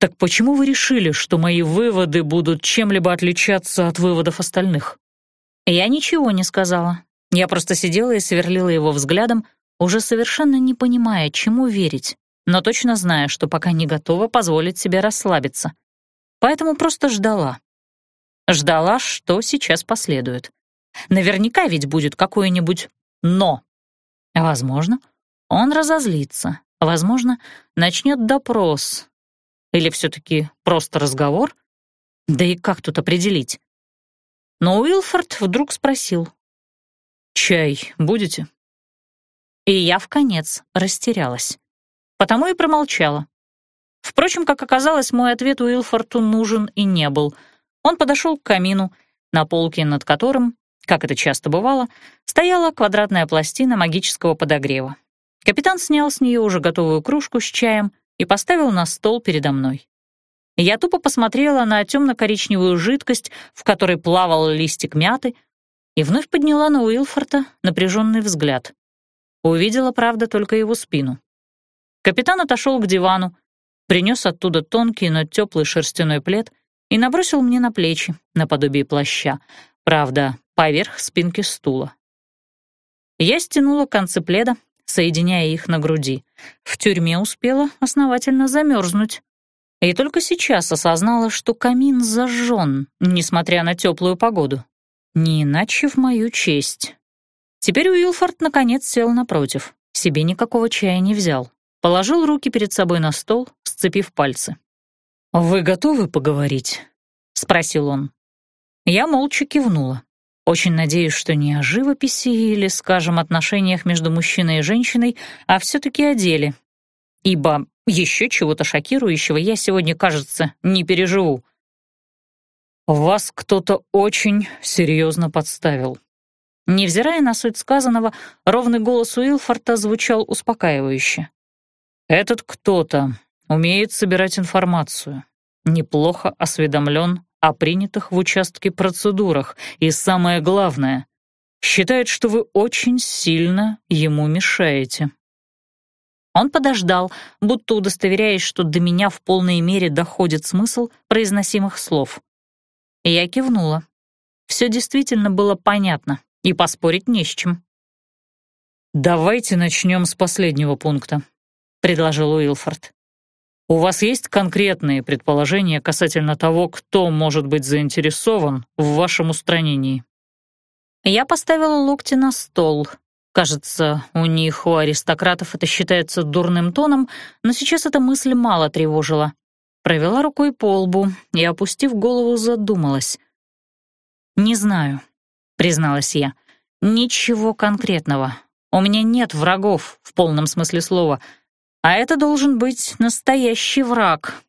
«Так почему вы решили, что мои выводы будут чем-либо отличаться от выводов остальных?» «Я ничего не сказала. Я просто сидела и сверлила его взглядом, уже совершенно не понимая, чему верить, но точно зная, что пока не готова позволить себе расслабиться. Поэтому просто ждала. Ждала, что сейчас последует. Наверняка ведь будет какое-нибудь «но». Возможно, он разозлится, возможно, начнет допрос. Или все-таки просто разговор? Да и как тут определить? Но Уилфорд вдруг спросил. «Чай будете?» И я в конец растерялась. Потому и промолчала. Впрочем, как оказалось, мой ответ Уилфорту нужен и не был. Он подошел к камину, на полке над которым, как это часто бывало, стояла квадратная пластина магического подогрева. Капитан снял с нее уже готовую кружку с чаем и поставил на стол передо мной. Я тупо посмотрела на темно-коричневую жидкость, в которой плавал листик мяты, и вновь подняла на Уилфорта напряженный взгляд. Увидела, правда, только его спину. Капитан отошел к дивану, принес оттуда тонкий, но теплый шерстяной плед и набросил мне на плечи, наподобие плаща, правда, поверх спинки стула. Я стянула концы пледа, соединяя их на груди. В тюрьме успела основательно замерзнуть. И только сейчас осознала, что камин зажжен, несмотря на теплую погоду. Не иначе в мою честь. Теперь Уилфорд наконец сел напротив. Себе никакого чая не взял. Положил руки перед собой на стол, сцепив пальцы. «Вы готовы поговорить?» — спросил он. Я молча кивнула. Очень надеюсь, что не о живописи или, скажем, отношениях между мужчиной и женщиной, а все-таки о деле. Ибо еще чего-то шокирующего я сегодня, кажется, не переживу. «Вас кто-то очень серьезно подставил». Невзирая на суть сказанного, ровный голос Уилфорта звучал успокаивающе. «Этот кто-то умеет собирать информацию, неплохо осведомлен о принятых в участке процедурах и, самое главное, считает, что вы очень сильно ему мешаете. Он подождал, будто удостоверяясь, что до меня в полной мере доходит смысл произносимых слов. Я кивнула. Все действительно было понятно, и поспорить не с чем. «Давайте начнем с последнего пункта», — предложил Уилфорд. У вас есть конкретные предположения касательно того, кто может быть заинтересован в вашем устранении? Я поставила локти на стол. Кажется, у них, у аристократов, это считается дурным тоном, но сейчас эта мысль мало тревожила. Провела рукой по лбу и, опустив голову, задумалась. «Не знаю», — призналась я. «Ничего конкретного. У меня нет врагов, в полном смысле слова — а это должен быть настоящий враг.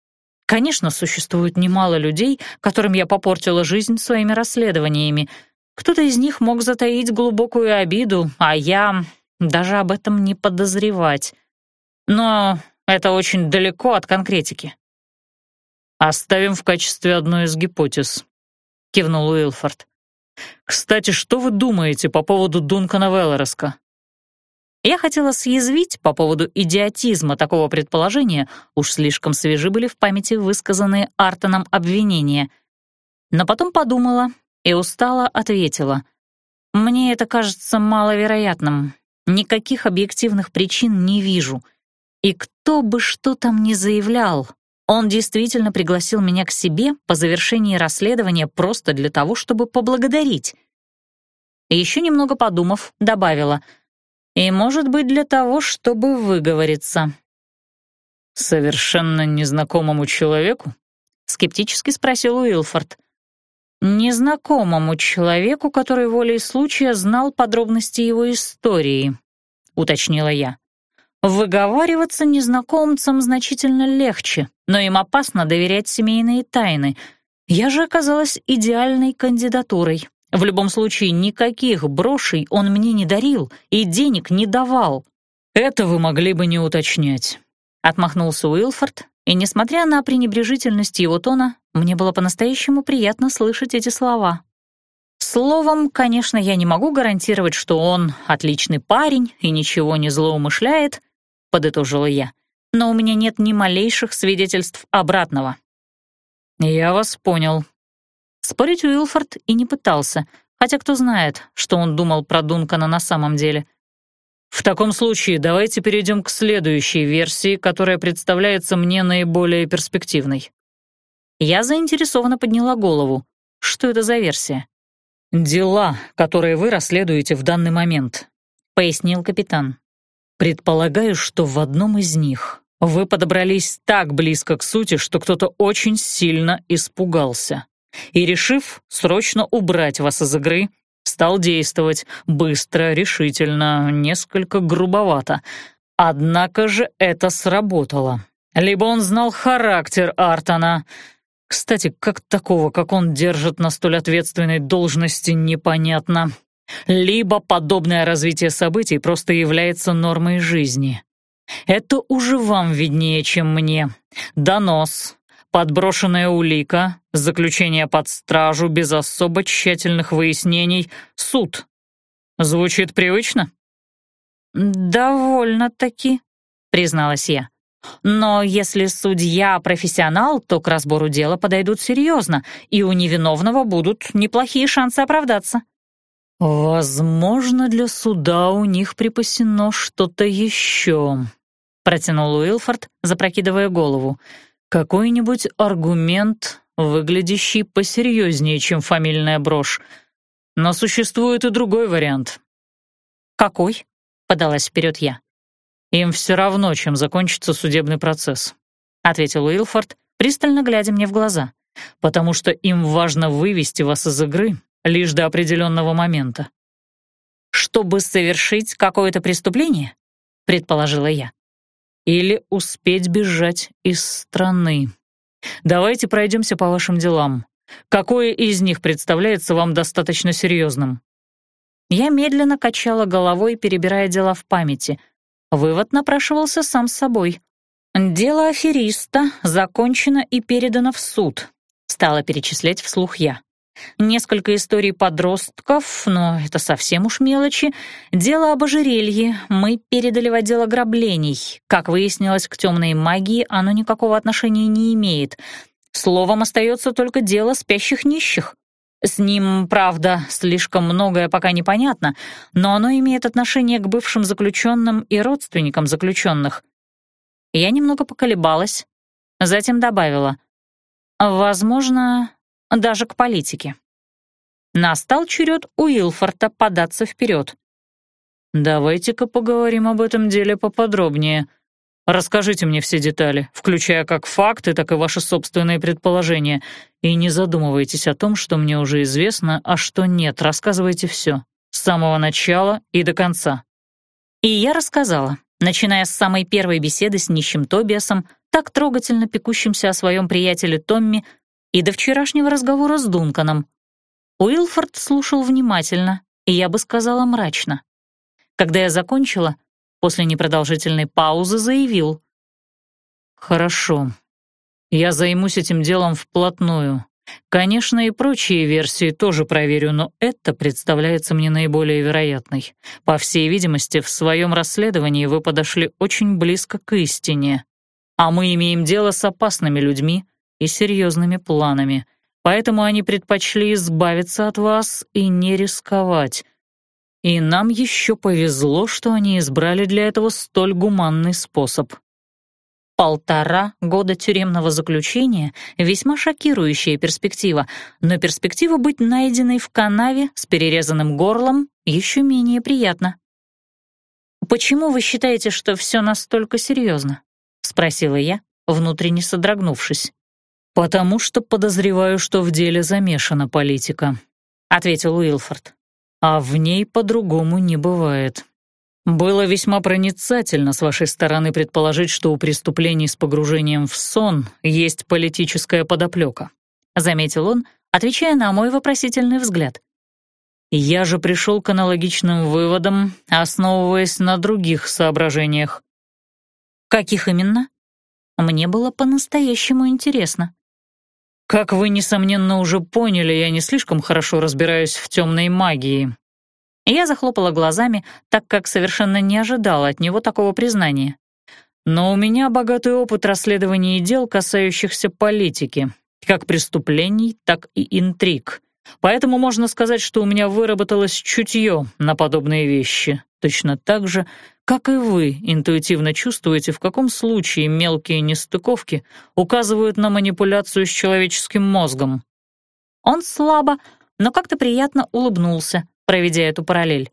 Конечно, существует немало людей, которым я попортила жизнь своими расследованиями. Кто-то из них мог затаить глубокую обиду, а я даже об этом не подозревать. Но это очень далеко от конкретики. «Оставим в качестве одной из гипотез», — кивнул Уилфорд. «Кстати, что вы думаете по поводу Дункана Веллереска? Я хотела съязвить по поводу идиотизма такого предположения, уж слишком свежи были в памяти высказанные Артоном обвинения. Но потом подумала и устало ответила. «Мне это кажется маловероятным. Никаких объективных причин не вижу. И кто бы что там ни заявлял, он действительно пригласил меня к себе по завершении расследования просто для того, чтобы поблагодарить». Еще немного подумав, добавила — и, может быть, для того, чтобы выговориться. «Совершенно незнакомому человеку?» — скептически спросил Уилфорд. «Незнакомому человеку, который волей случая знал подробности его истории», — уточнила я. «Выговариваться незнакомцам значительно легче, но им опасно доверять семейные тайны. Я же оказалась идеальной кандидатурой, в любом случае, никаких брошей он мне не дарил и денег не давал. «Это вы могли бы не уточнять», — отмахнулся Уилфорд, и, несмотря на пренебрежительность его тона, мне было по-настоящему приятно слышать эти слова. Словом, конечно, я не могу гарантировать, что он отличный парень и ничего не злоумышляет, подытожила я, но у меня нет ни малейших свидетельств обратного. «Я вас понял», Спорить Уилфорд и не пытался, Хотя кто знает, что он думал про Дункана на самом деле. В таком случае давайте перейдем к следующей версии, которая представляется мне наиболее перспективной. Я заинтересованно подняла голову. Что это за версия? «Дела, которые вы расследуете в данный момент», — пояснил капитан. «Предполагаю, что в одном из них вы подобрались так близко к сути, что кто-то очень сильно испугался. И, решив срочно убрать вас из игры, стал действовать быстро, решительно, несколько грубовато. Однако же это сработало. Либо он знал характер Артона. Кстати, как такого, как он держит на столь ответственной должности, непонятно. Либо подобное развитие событий просто является нормой жизни. Это уже вам виднее, чем мне. Донос, подброшенная улика, заключение под стражу без особо тщательных выяснений, суд. Звучит привычно? «Довольно-таки», — призналась я. «Но если судья профессионал, то к разбору дела подойдут серьезно, и у невиновного будут неплохие шансы оправдаться». «Возможно, для суда у них припасено что-то еще», — протянул Уилфорд, запрокидывая голову. «Какой-нибудь аргумент, выглядящий посерьезнее, чем фамильная брошь. Но существует и другой вариант». «Какой?» — подалась вперед я. «Им все равно, чем закончится судебный процесс», — ответил Уилфорд, пристально глядя мне в глаза, «потому что им важно вывести вас из игры лишь до определенного момента». «Чтобы совершить какое-то преступление?» — предположила я или успеть бежать из страны. Давайте пройдемся по вашим делам. Какое из них представляется вам достаточно серьезным? Я медленно качала головой, перебирая дела в памяти. Вывод напрашивался сам собой. «Дело афериста закончено и передано в суд», — стала перечислять вслух я. Несколько историй подростков, но это совсем уж мелочи. Дело об ожерелье мы передали в отдел ограблений. Как выяснилось, к темной магии оно никакого отношения не имеет. Словом, остается только дело спящих нищих. С ним, правда, слишком многое пока непонятно, но оно имеет отношение к бывшим заключенным и родственникам заключенных. Я немного поколебалась, затем добавила. Возможно, даже к политике. Настал черед Уилфорта податься вперед. «Давайте-ка поговорим об этом деле поподробнее. Расскажите мне все детали, включая как факты, так и ваши собственные предположения. И не задумывайтесь о том, что мне уже известно, а что нет. Рассказывайте все, с самого начала и до конца». И я рассказала, начиная с самой первой беседы с нищим Тобиасом, так трогательно пекущимся о своем приятеле Томми, и до вчерашнего разговора с Дунканом. Уилфорд слушал внимательно, и я бы сказала мрачно. Когда я закончила, после непродолжительной паузы заявил. «Хорошо. Я займусь этим делом вплотную. Конечно, и прочие версии тоже проверю, но это представляется мне наиболее вероятной. По всей видимости, в своем расследовании вы подошли очень близко к истине. А мы имеем дело с опасными людьми, и серьезными планами, поэтому они предпочли избавиться от вас и не рисковать. И нам еще повезло, что они избрали для этого столь гуманный способ. Полтора года тюремного заключения — весьма шокирующая перспектива, но перспектива быть найденной в канаве с перерезанным горлом еще менее приятна. «Почему вы считаете, что все настолько серьезно?» — спросила я, внутренне содрогнувшись. «Потому что подозреваю, что в деле замешана политика», — ответил Уилфорд. «А в ней по-другому не бывает. Было весьма проницательно с вашей стороны предположить, что у преступлений с погружением в сон есть политическая подоплека», — заметил он, отвечая на мой вопросительный взгляд. «Я же пришел к аналогичным выводам, основываясь на других соображениях». «Каких именно?» Мне было по-настоящему интересно. Как вы, несомненно, уже поняли, я не слишком хорошо разбираюсь в темной магии. Я захлопала глазами, так как совершенно не ожидала от него такого признания. Но у меня богатый опыт расследования дел, касающихся политики, как преступлений, так и интриг. Поэтому можно сказать, что у меня выработалось чутье на подобные вещи, точно так же, как и вы интуитивно чувствуете, в каком случае мелкие нестыковки указывают на манипуляцию с человеческим мозгом. Он слабо, но как-то приятно улыбнулся, проведя эту параллель.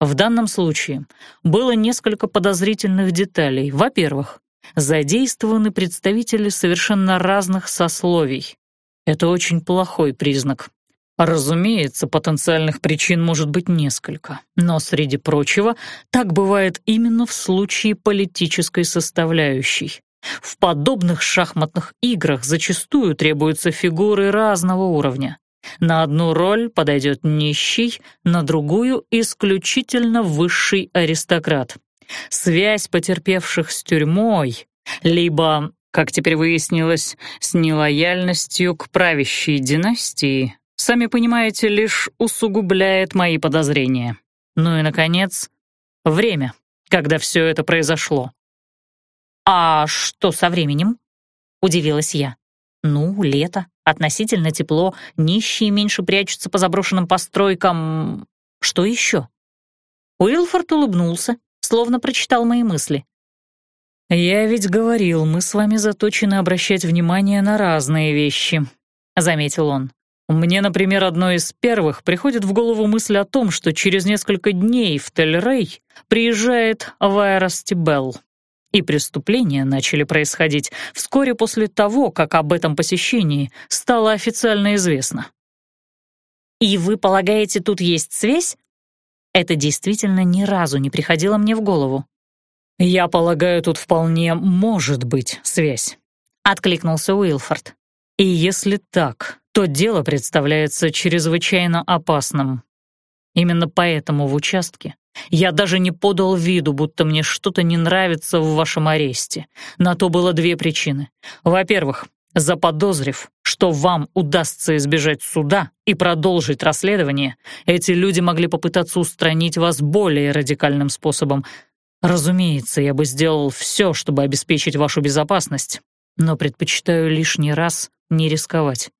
В данном случае было несколько подозрительных деталей. Во-первых, задействованы представители совершенно разных сословий. Это очень плохой признак. Разумеется, потенциальных причин может быть несколько, но, среди прочего, так бывает именно в случае политической составляющей. В подобных шахматных играх зачастую требуются фигуры разного уровня. На одну роль подойдет нищий, на другую — исключительно высший аристократ. Связь потерпевших с тюрьмой, либо, как теперь выяснилось, с нелояльностью к правящей династии, сами понимаете, лишь усугубляет мои подозрения. Ну и, наконец, время, когда все это произошло. «А что со временем?» — удивилась я. «Ну, лето, относительно тепло, нищие меньше прячутся по заброшенным постройкам. Что еще?» Уилфорд улыбнулся, словно прочитал мои мысли. «Я ведь говорил, мы с вами заточены обращать внимание на разные вещи», — заметил он. «Мне, например, одной из первых приходит в голову мысль о том, что через несколько дней в Тель-Рей приезжает Вайростибелл и преступления начали происходить вскоре после того, как об этом посещении стало официально известно. «И вы полагаете, тут есть связь?» Это действительно ни разу не приходило мне в голову. «Я полагаю, тут вполне может быть связь», — откликнулся Уилфорд. «И если так, то дело представляется чрезвычайно опасным. Именно поэтому в участке я даже не подал виду, будто мне что-то не нравится в вашем аресте. На то было две причины. Во-первых, заподозрив, что вам удастся избежать суда и продолжить расследование, эти люди могли попытаться устранить вас более радикальным способом. Разумеется, я бы сделал все, чтобы обеспечить вашу безопасность, но предпочитаю лишний раз не рисковать.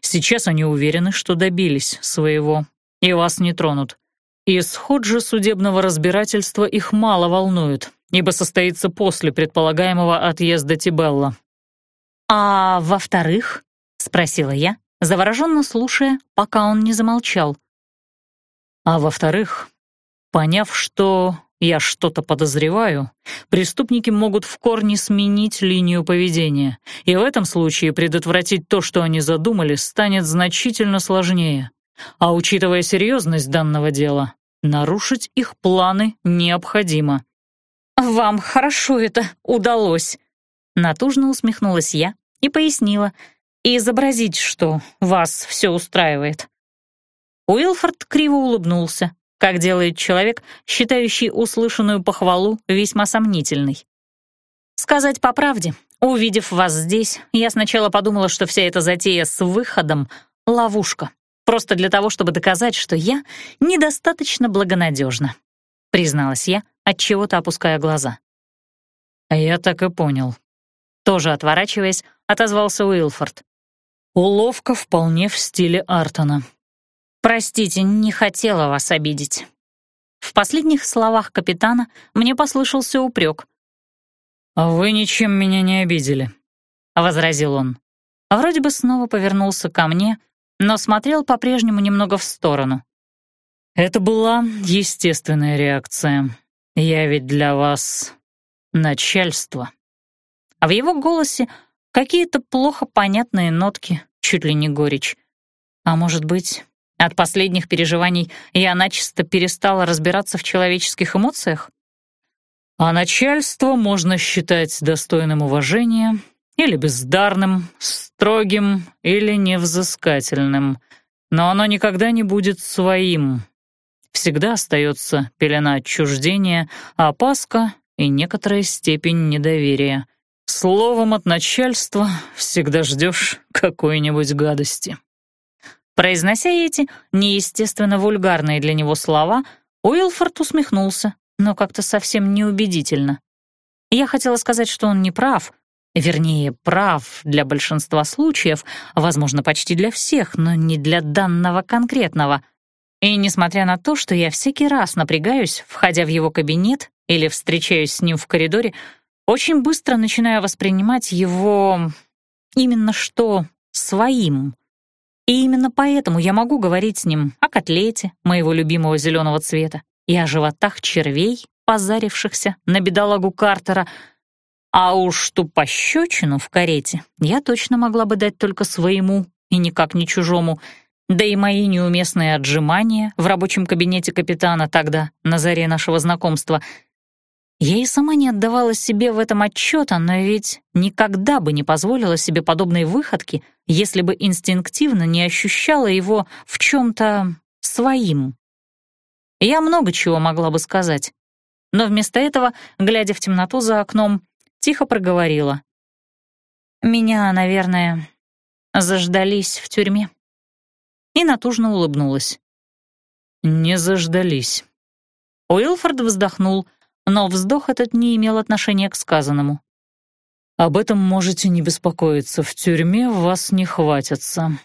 Сейчас они уверены, что добились своего, и вас не тронут. Исход же судебного разбирательства их мало волнует, ибо состоится после предполагаемого отъезда Тибелла. «А во-вторых?» — спросила я, завороженно слушая, пока он не замолчал. «А во-вторых, поняв, что я что-то подозреваю, преступники могут в корне сменить линию поведения, и в этом случае предотвратить то, что они задумали, станет значительно сложнее. А учитывая серьезность данного дела, нарушить их планы необходимо. «Вам хорошо это удалось», — натужно усмехнулась я и пояснила, и изобразить, что вас все устраивает. Уилфорд криво улыбнулся, как делает человек, считающий услышанную похвалу весьма сомнительной. Сказать по правде, увидев вас здесь, я сначала подумала, что вся эта затея с выходом — ловушка. Просто для того, чтобы доказать, что я недостаточно благонадежна, призналась я, отчего-то опуская глаза. А я так и понял. Тоже отворачиваясь, отозвался Уилфорд. Уловка вполне в стиле Артона. Простите, не хотела вас обидеть. В последних словах капитана мне послышался упрек. «Вы ничем меня не обидели», — возразил он. Вроде бы снова повернулся ко мне, но смотрел по-прежнему немного в сторону. «Это была естественная реакция. Я ведь для вас начальство». А в его голосе какие-то плохо понятные нотки, чуть ли не горечь. А может быть, от последних переживаний я начисто перестала разбираться в человеческих эмоциях? А начальство можно считать достойным уважения или бездарным, строгим или невзыскательным, но оно никогда не будет своим. Всегда остается пелена отчуждения, опаска и некоторая степень недоверия. Словом, от начальства всегда ждешь какой-нибудь гадости. Произнося эти неестественно вульгарные для него слова, Уилфорд усмехнулся, но как-то совсем неубедительно. Я хотела сказать, что он не прав, Вернее, прав для большинства случаев, возможно, почти для всех, но не для данного конкретного. И несмотря на то, что я всякий раз напрягаюсь, входя в его кабинет или встречаюсь с ним в коридоре, очень быстро начинаю воспринимать его именно что своим. И именно поэтому я могу говорить с ним о котлете моего любимого зеленого цвета и о животах червей, позарившихся на бедолагу Картера, а уж ту пощечину в карете я точно могла бы дать только своему и никак не чужому, да и мои неуместные отжимания в рабочем кабинете капитана тогда, на заре нашего знакомства — я и сама не отдавала себе в этом отчета, но ведь никогда бы не позволила себе подобной выходки, если бы инстинктивно не ощущала его в чем-то своим. Я много чего могла бы сказать, но вместо этого, глядя в темноту за окном, тихо проговорила. «Меня, наверное, заждались в тюрьме». И натужно улыбнулась. «Не заждались». Уилфорд вздохнул — но вздох этот не имел отношения к сказанному. «Об этом можете не беспокоиться, в тюрьме вас не хватится».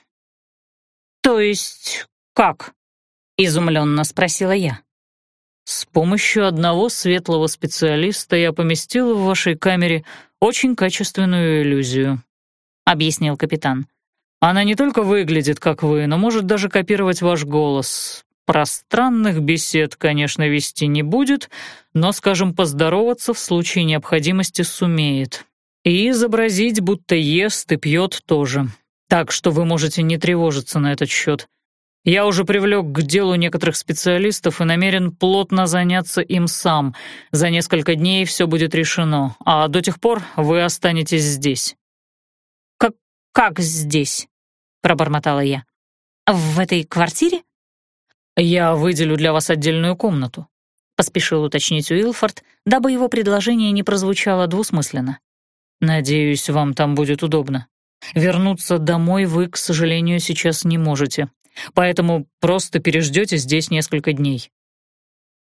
«То есть как?» — изумленно спросила я. «С помощью одного светлого специалиста я поместил в вашей камере очень качественную иллюзию», — объяснил капитан. «Она не только выглядит как вы, но может даже копировать ваш голос. Пространных бесед, конечно, вести не будет, но, скажем, поздороваться в случае необходимости сумеет. И изобразить, будто ест и пьет тоже. Так что вы можете не тревожиться на этот счет. Я уже привлек к делу некоторых специалистов и намерен плотно заняться им сам. За несколько дней все будет решено, а до тех пор вы останетесь здесь». «Как, как здесь?» — пробормотала я. «В этой квартире?» «Я выделю для вас отдельную комнату», — поспешил уточнить Уилфорд, дабы его предложение не прозвучало двусмысленно. «Надеюсь, вам там будет удобно. Вернуться домой вы, к сожалению, сейчас не можете, поэтому просто переждете здесь несколько дней».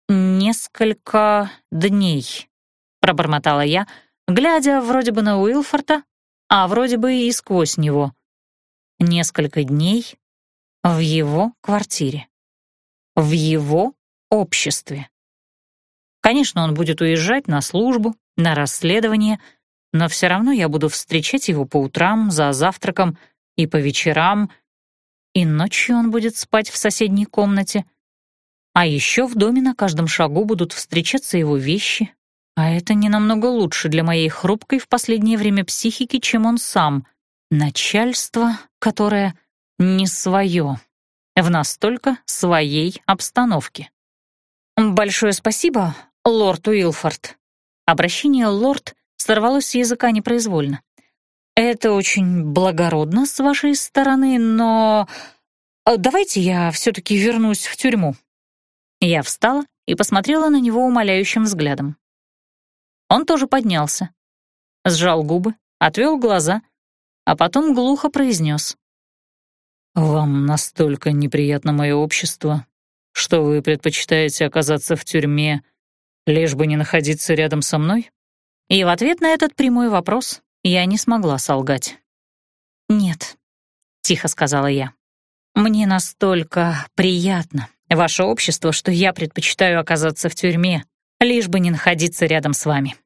«Несколько дней», — пробормотала я, глядя вроде бы на Уилфорта, а вроде бы и сквозь него. «Несколько дней в его квартире» в его обществе. Конечно, он будет уезжать на службу, на расследование, но все равно я буду встречать его по утрам, за завтраком и по вечерам, и ночью он будет спать в соседней комнате. А еще в доме на каждом шагу будут встречаться его вещи, а это не намного лучше для моей хрупкой в последнее время психики, чем он сам. Начальство, которое не свое в настолько своей обстановке. «Большое спасибо, лорд Уилфорд». Обращение «лорд» сорвалось с языка непроизвольно. «Это очень благородно с вашей стороны, но... Э, давайте я все-таки вернусь в тюрьму». Я встала и посмотрела на него умоляющим взглядом. Он тоже поднялся, сжал губы, отвел глаза, а потом глухо произнес. «Вам настолько неприятно мое общество, что вы предпочитаете оказаться в тюрьме, лишь бы не находиться рядом со мной?» И в ответ на этот прямой вопрос я не смогла солгать. «Нет», — тихо сказала я. «Мне настолько приятно ваше общество, что я предпочитаю оказаться в тюрьме, лишь бы не находиться рядом с вами».